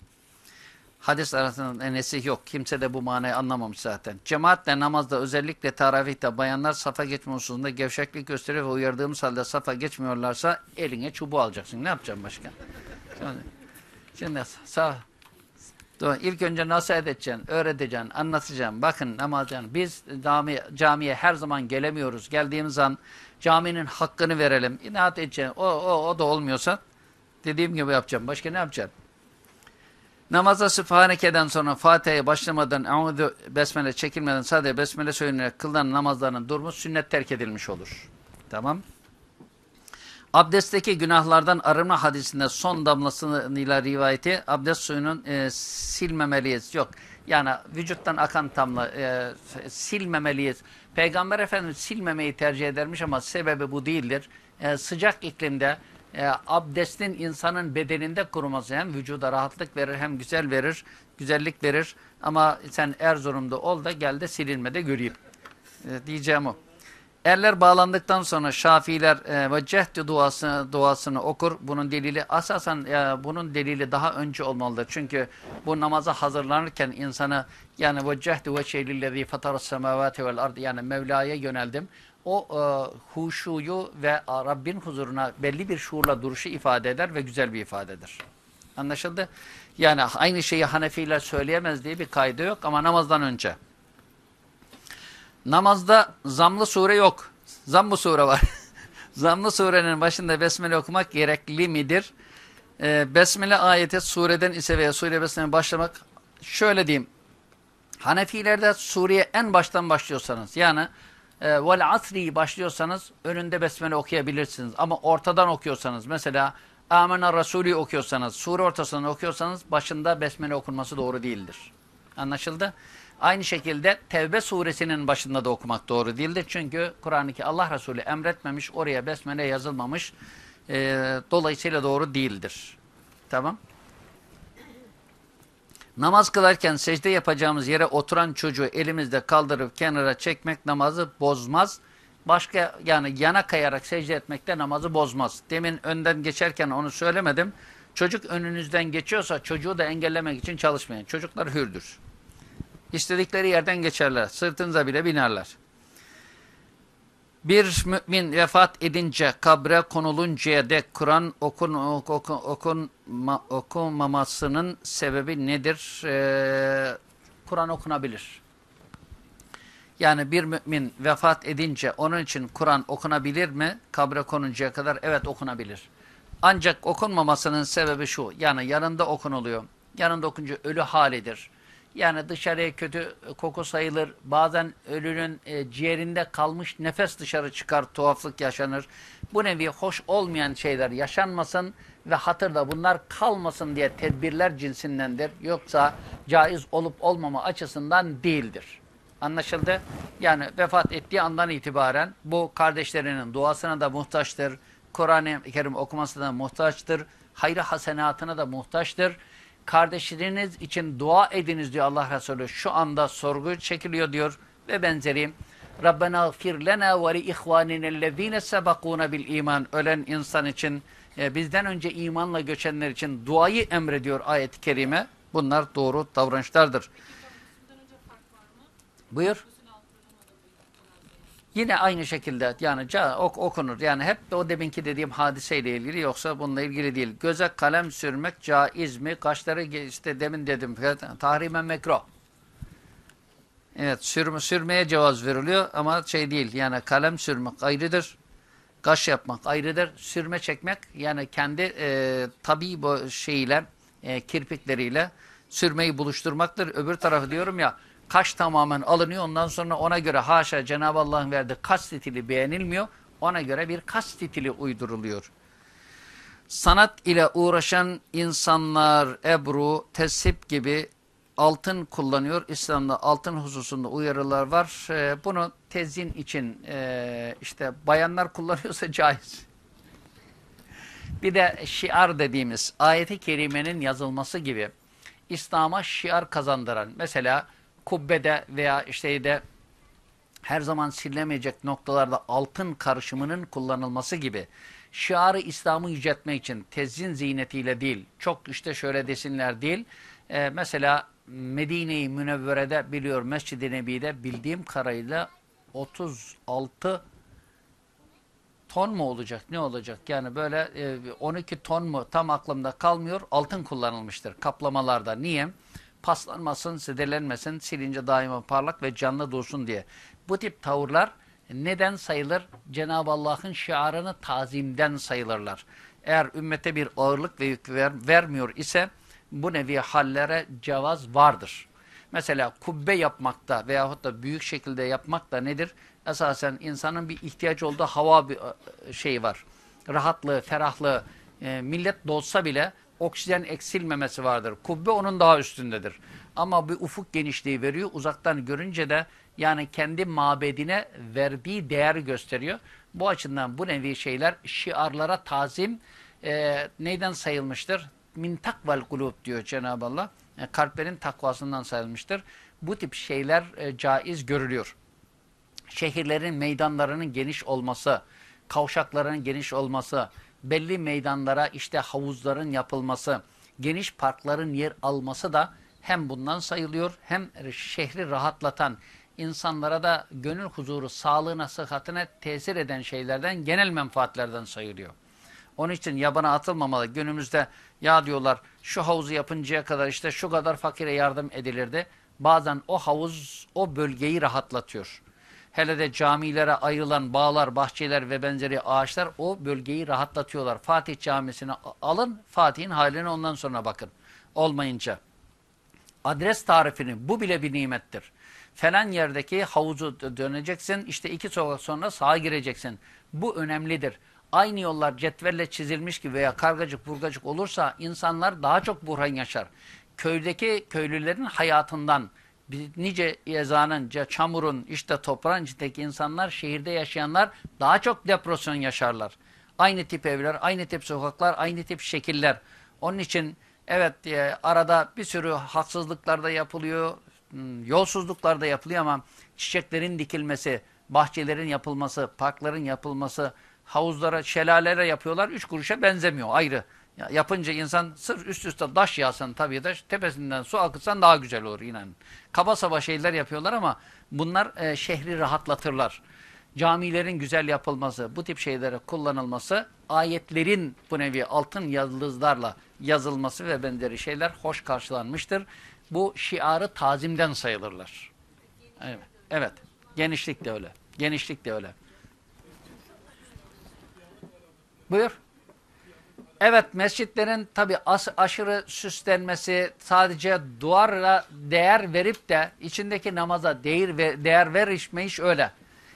Hadis arasında nesih yok. Kimse de bu manayı anlamamış zaten. Cemaatle namazda özellikle taravihte bayanlar safa geçme hususunda gevşeklik gösteriyor ve uyardığımız halde safa geçmiyorlarsa eline çubuğu alacaksın. Ne yapacaksın başkan? Şimdi sağ İlk önce nasihat edeceksin, öğreteceksin, anlatacaksın. Bakın namazcan biz cami, camiye her zaman gelemiyoruz. Geldiğimiz an caminin hakkını verelim. İnat edeceksin. O, o, o da olmuyorsa dediğim gibi yapacağım. Başka ne yapacaksın? Namaza Sübhaneke'den sonra Fatiha'ya başlamadan Eûzü Besmele çekilmeden sadece Besmele söylenerek kılınan namazlarının durumu sünnet terk edilmiş olur. Tamam. Abdestteki günahlardan arınma hadisinde son damlasıyla rivayeti abdest suyunun e, silmemeliyiz. Yok yani vücuttan akan tamla e, silmemeliyiz. Peygamber Efendimiz silmemeyi tercih edermiş ama sebebi bu değildir. E, sıcak iklimde e, abdestin insanın bedeninde kuruması hem vücuda rahatlık verir hem güzel verir, güzellik verir. Ama sen Erzurum'da ol da gel de silinme de göreyim. E, diyeceğim o. Erler bağlandıktan sonra Şafiiler e, ve cehdü duasını, duasını okur. Bunun delili asasen e, bunun delili daha önce olmalıdır. Çünkü bu namaza hazırlanırken insanı yani ve cehdü ve şeylillezî fataras semâvâti vel ardı yani Mevla'ya yöneldim. O e, huşuyu ve Rabbin huzuruna belli bir şuurla duruşu ifade eder ve güzel bir ifadedir. Anlaşıldı? Yani aynı şeyi Hanefiler söyleyemez diye bir kaydı yok ama namazdan önce. Namazda zamlı sure yok. Zammı sure var. zamlı surenin başında besmele okumak gerekli midir? Ee, besmele ayeti sureden ise veya sure besmele başlamak şöyle diyeyim. Hanefilerde sureye en baştan başlıyorsanız yani e, vel asri başlıyorsanız önünde besmele okuyabilirsiniz. Ama ortadan okuyorsanız mesela Amena Resulü okuyorsanız, sure ortasını okuyorsanız başında besmele okunması doğru değildir. Anlaşıldı? Aynı şekilde Tevbe suresinin başında da okumak doğru değildir. Çünkü Kur'an-ı Allah Resulü emretmemiş, oraya besmele yazılmamış. E, dolayısıyla doğru değildir. Tamam. Namaz kılarken secde yapacağımız yere oturan çocuğu elimizde kaldırıp kenara çekmek namazı bozmaz. Başka yani yana kayarak secde etmek de namazı bozmaz. Demin önden geçerken onu söylemedim. Çocuk önünüzden geçiyorsa çocuğu da engellemek için çalışmayın. Çocuklar hürdür. İstedikleri yerden geçerler. Sırtınıza bile binerler. Bir mümin vefat edince kabre konuluncaya dek Kur'an okun, okun, okun, okunmamasının sebebi nedir? Ee, Kur'an okunabilir. Yani bir mümin vefat edince onun için Kur'an okunabilir mi? Kabre konuncaya kadar evet okunabilir. Ancak okunmamasının sebebi şu. Yani yanında okunuluyor. Yanında okunca ölü halidir. Yani dışarıya kötü koku sayılır. Bazen ölünün e, ciğerinde kalmış nefes dışarı çıkar, tuhaflık yaşanır. Bu nevi hoş olmayan şeyler yaşanmasın ve hatırda bunlar kalmasın diye tedbirler cinsindendir. Yoksa caiz olup olmama açısından değildir. Anlaşıldı? Yani vefat ettiği andan itibaren bu kardeşlerinin duasına da muhtaçtır. Kur'an-ı Kerim okumasına da muhtaçtır. Hayrı hasenatına da muhtaçtır kardeşleriniz için dua ediniz diyor Allah Resulü. Şu anda sorgu çekiliyor diyor ve benzeri. Rabbena gfir lena ve li ihvaninellezine sebakuna bil iman. Ölen insan için, e, bizden önce imanla göçenler için duayı emrediyor ayet-i kerime. Bunlar doğru davranışlardır. Buyur. Yine aynı şekilde yani ok, okunur. Yani hep o deminki dediğim hadiseyle ilgili yoksa bununla ilgili değil. Göze kalem sürmek caiz mi? Kaşları işte demin dedim tahrimen mekro. Evet sürme, sürmeye cevaz veriliyor ama şey değil yani kalem sürmek ayrıdır. Kaş yapmak ayrıdır. Sürme çekmek yani kendi e, tabi şeyle e, kirpikleriyle sürmeyi buluşturmaktır. Öbür tarafı diyorum ya kaş tamamen alınıyor. Ondan sonra ona göre haşa Cenab-ı Allah'ın verdiği kas stili beğenilmiyor. Ona göre bir kas stili uyduruluyor. Sanat ile uğraşan insanlar ebru, tesip gibi altın kullanıyor. İslam'da altın hususunda uyarılar var. Ee, bunu tezyin için e, işte bayanlar kullanıyorsa caiz. Bir de şiar dediğimiz ayeti kerimenin yazılması gibi İslam'a şiar kazandıran mesela kubbede veya işte de her zaman silinemeyecek noktalarda altın karışımının kullanılması gibi şiarı İslam'ı yüceltmek için tezyin ziynetiyle değil, çok işte şöyle desinler değil. Ee, mesela Medine-i Münevvere'de biliyor Mescid-i Nebi'de bildiğim karayla 36 ton mu olacak ne olacak yani böyle e, 12 ton mu tam aklımda kalmıyor altın kullanılmıştır kaplamalarda. Niye? Paslanmasın, zedelenmesin, silince daima parlak ve canlı dursun diye. Bu tip tavırlar neden sayılır? Cenab-ı Allah'ın şiarını tazimden sayılırlar. Eğer ümmete bir ağırlık ve yük ver, vermiyor ise bu nevi hallere cevaz vardır. Mesela kubbe yapmakta veyahut da büyük şekilde yapmak da nedir? Esasen insanın bir ihtiyaç olduğu hava bir şey var. Rahatlığı, ferahlığı, e, millet dolsa bile oksijen eksilmemesi vardır. Kubbe onun daha üstündedir. Ama bir ufuk genişliği veriyor. Uzaktan görünce de yani kendi mabedine verdiği değer gösteriyor. Bu açıdan bu nevi şeyler şiarlara tazim e, neyden sayılmıştır? Min takval kulub diyor Cenab-ı Allah. E, kalplerin takvasından sayılmıştır. Bu tip şeyler e, caiz görülüyor. Şehirlerin meydanlarının geniş olması, kavşakların geniş olması, belli meydanlara işte havuzların yapılması, geniş parkların yer alması da hem bundan sayılıyor hem şehri rahatlatan, insanlara da gönül huzuru, sağlığına, sıhhatine tesir eden şeylerden, genel menfaatlerden sayılıyor. Onun için yabana atılmamalı. Günümüzde ya diyorlar şu havuzu yapıncaya kadar işte şu kadar fakire yardım edilirdi. Bazen o havuz o bölgeyi rahatlatıyor. Hele de camilere ayrılan bağlar, bahçeler ve benzeri ağaçlar o bölgeyi rahatlatıyorlar. Fatih camisini alın, Fatih'in haline ondan sonra bakın. Olmayınca. Adres tarifini, bu bile bir nimettir. Falan yerdeki havuzu döneceksin, işte iki sokak sonra sağa gireceksin. Bu önemlidir. Aynı yollar cetvelle çizilmiş gibi veya kargacık burgacık olursa insanlar daha çok burhan yaşar. Köydeki köylülerin hayatından, nice ezanın, çamurun, işte toprağın içindeki insanlar, şehirde yaşayanlar daha çok depresyon yaşarlar. Aynı tip evler, aynı tip sokaklar, aynı tip şekiller. Onun için evet e, arada bir sürü haksızlıklar da yapılıyor, hmm, yolsuzluklar da yapılıyor ama çiçeklerin dikilmesi, bahçelerin yapılması, parkların yapılması, havuzlara, şelalelere yapıyorlar. Üç kuruşa benzemiyor ayrı. Ya yapınca insan sırf üst üste taş yağsın tabii de tepesinden su akıtsan daha güzel olur inanın. Kaba saba şeyler yapıyorlar ama bunlar e, şehri rahatlatırlar. Camilerin güzel yapılması, bu tip şeylere kullanılması, ayetlerin bu nevi altın yıldızlarla yazılması ve benzeri şeyler hoş karşılanmıştır. Bu şiarı tazimden sayılırlar. Evet. evet. Genişlik de öyle. Genişlik de öyle. Buyur. Evet mescitlerin tabi aşırı süslenmesi sadece duvarla değer verip de içindeki namaza değer, ve, değer verişmeyiş öyle.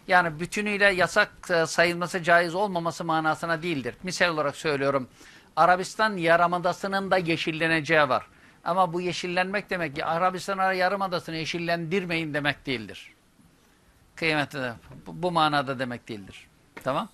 Yani bütünüyle yasak e, sayılması caiz olmaması manasına değildir. Misal olarak söylüyorum. Arabistan Yarımadası'nın da yeşilleneceği var. Ama bu yeşillenmek demek ki Arabistan Yarımadası'nı yeşillendirmeyin demek değildir. Kıymetli bu, bu manada demek değildir. Tamam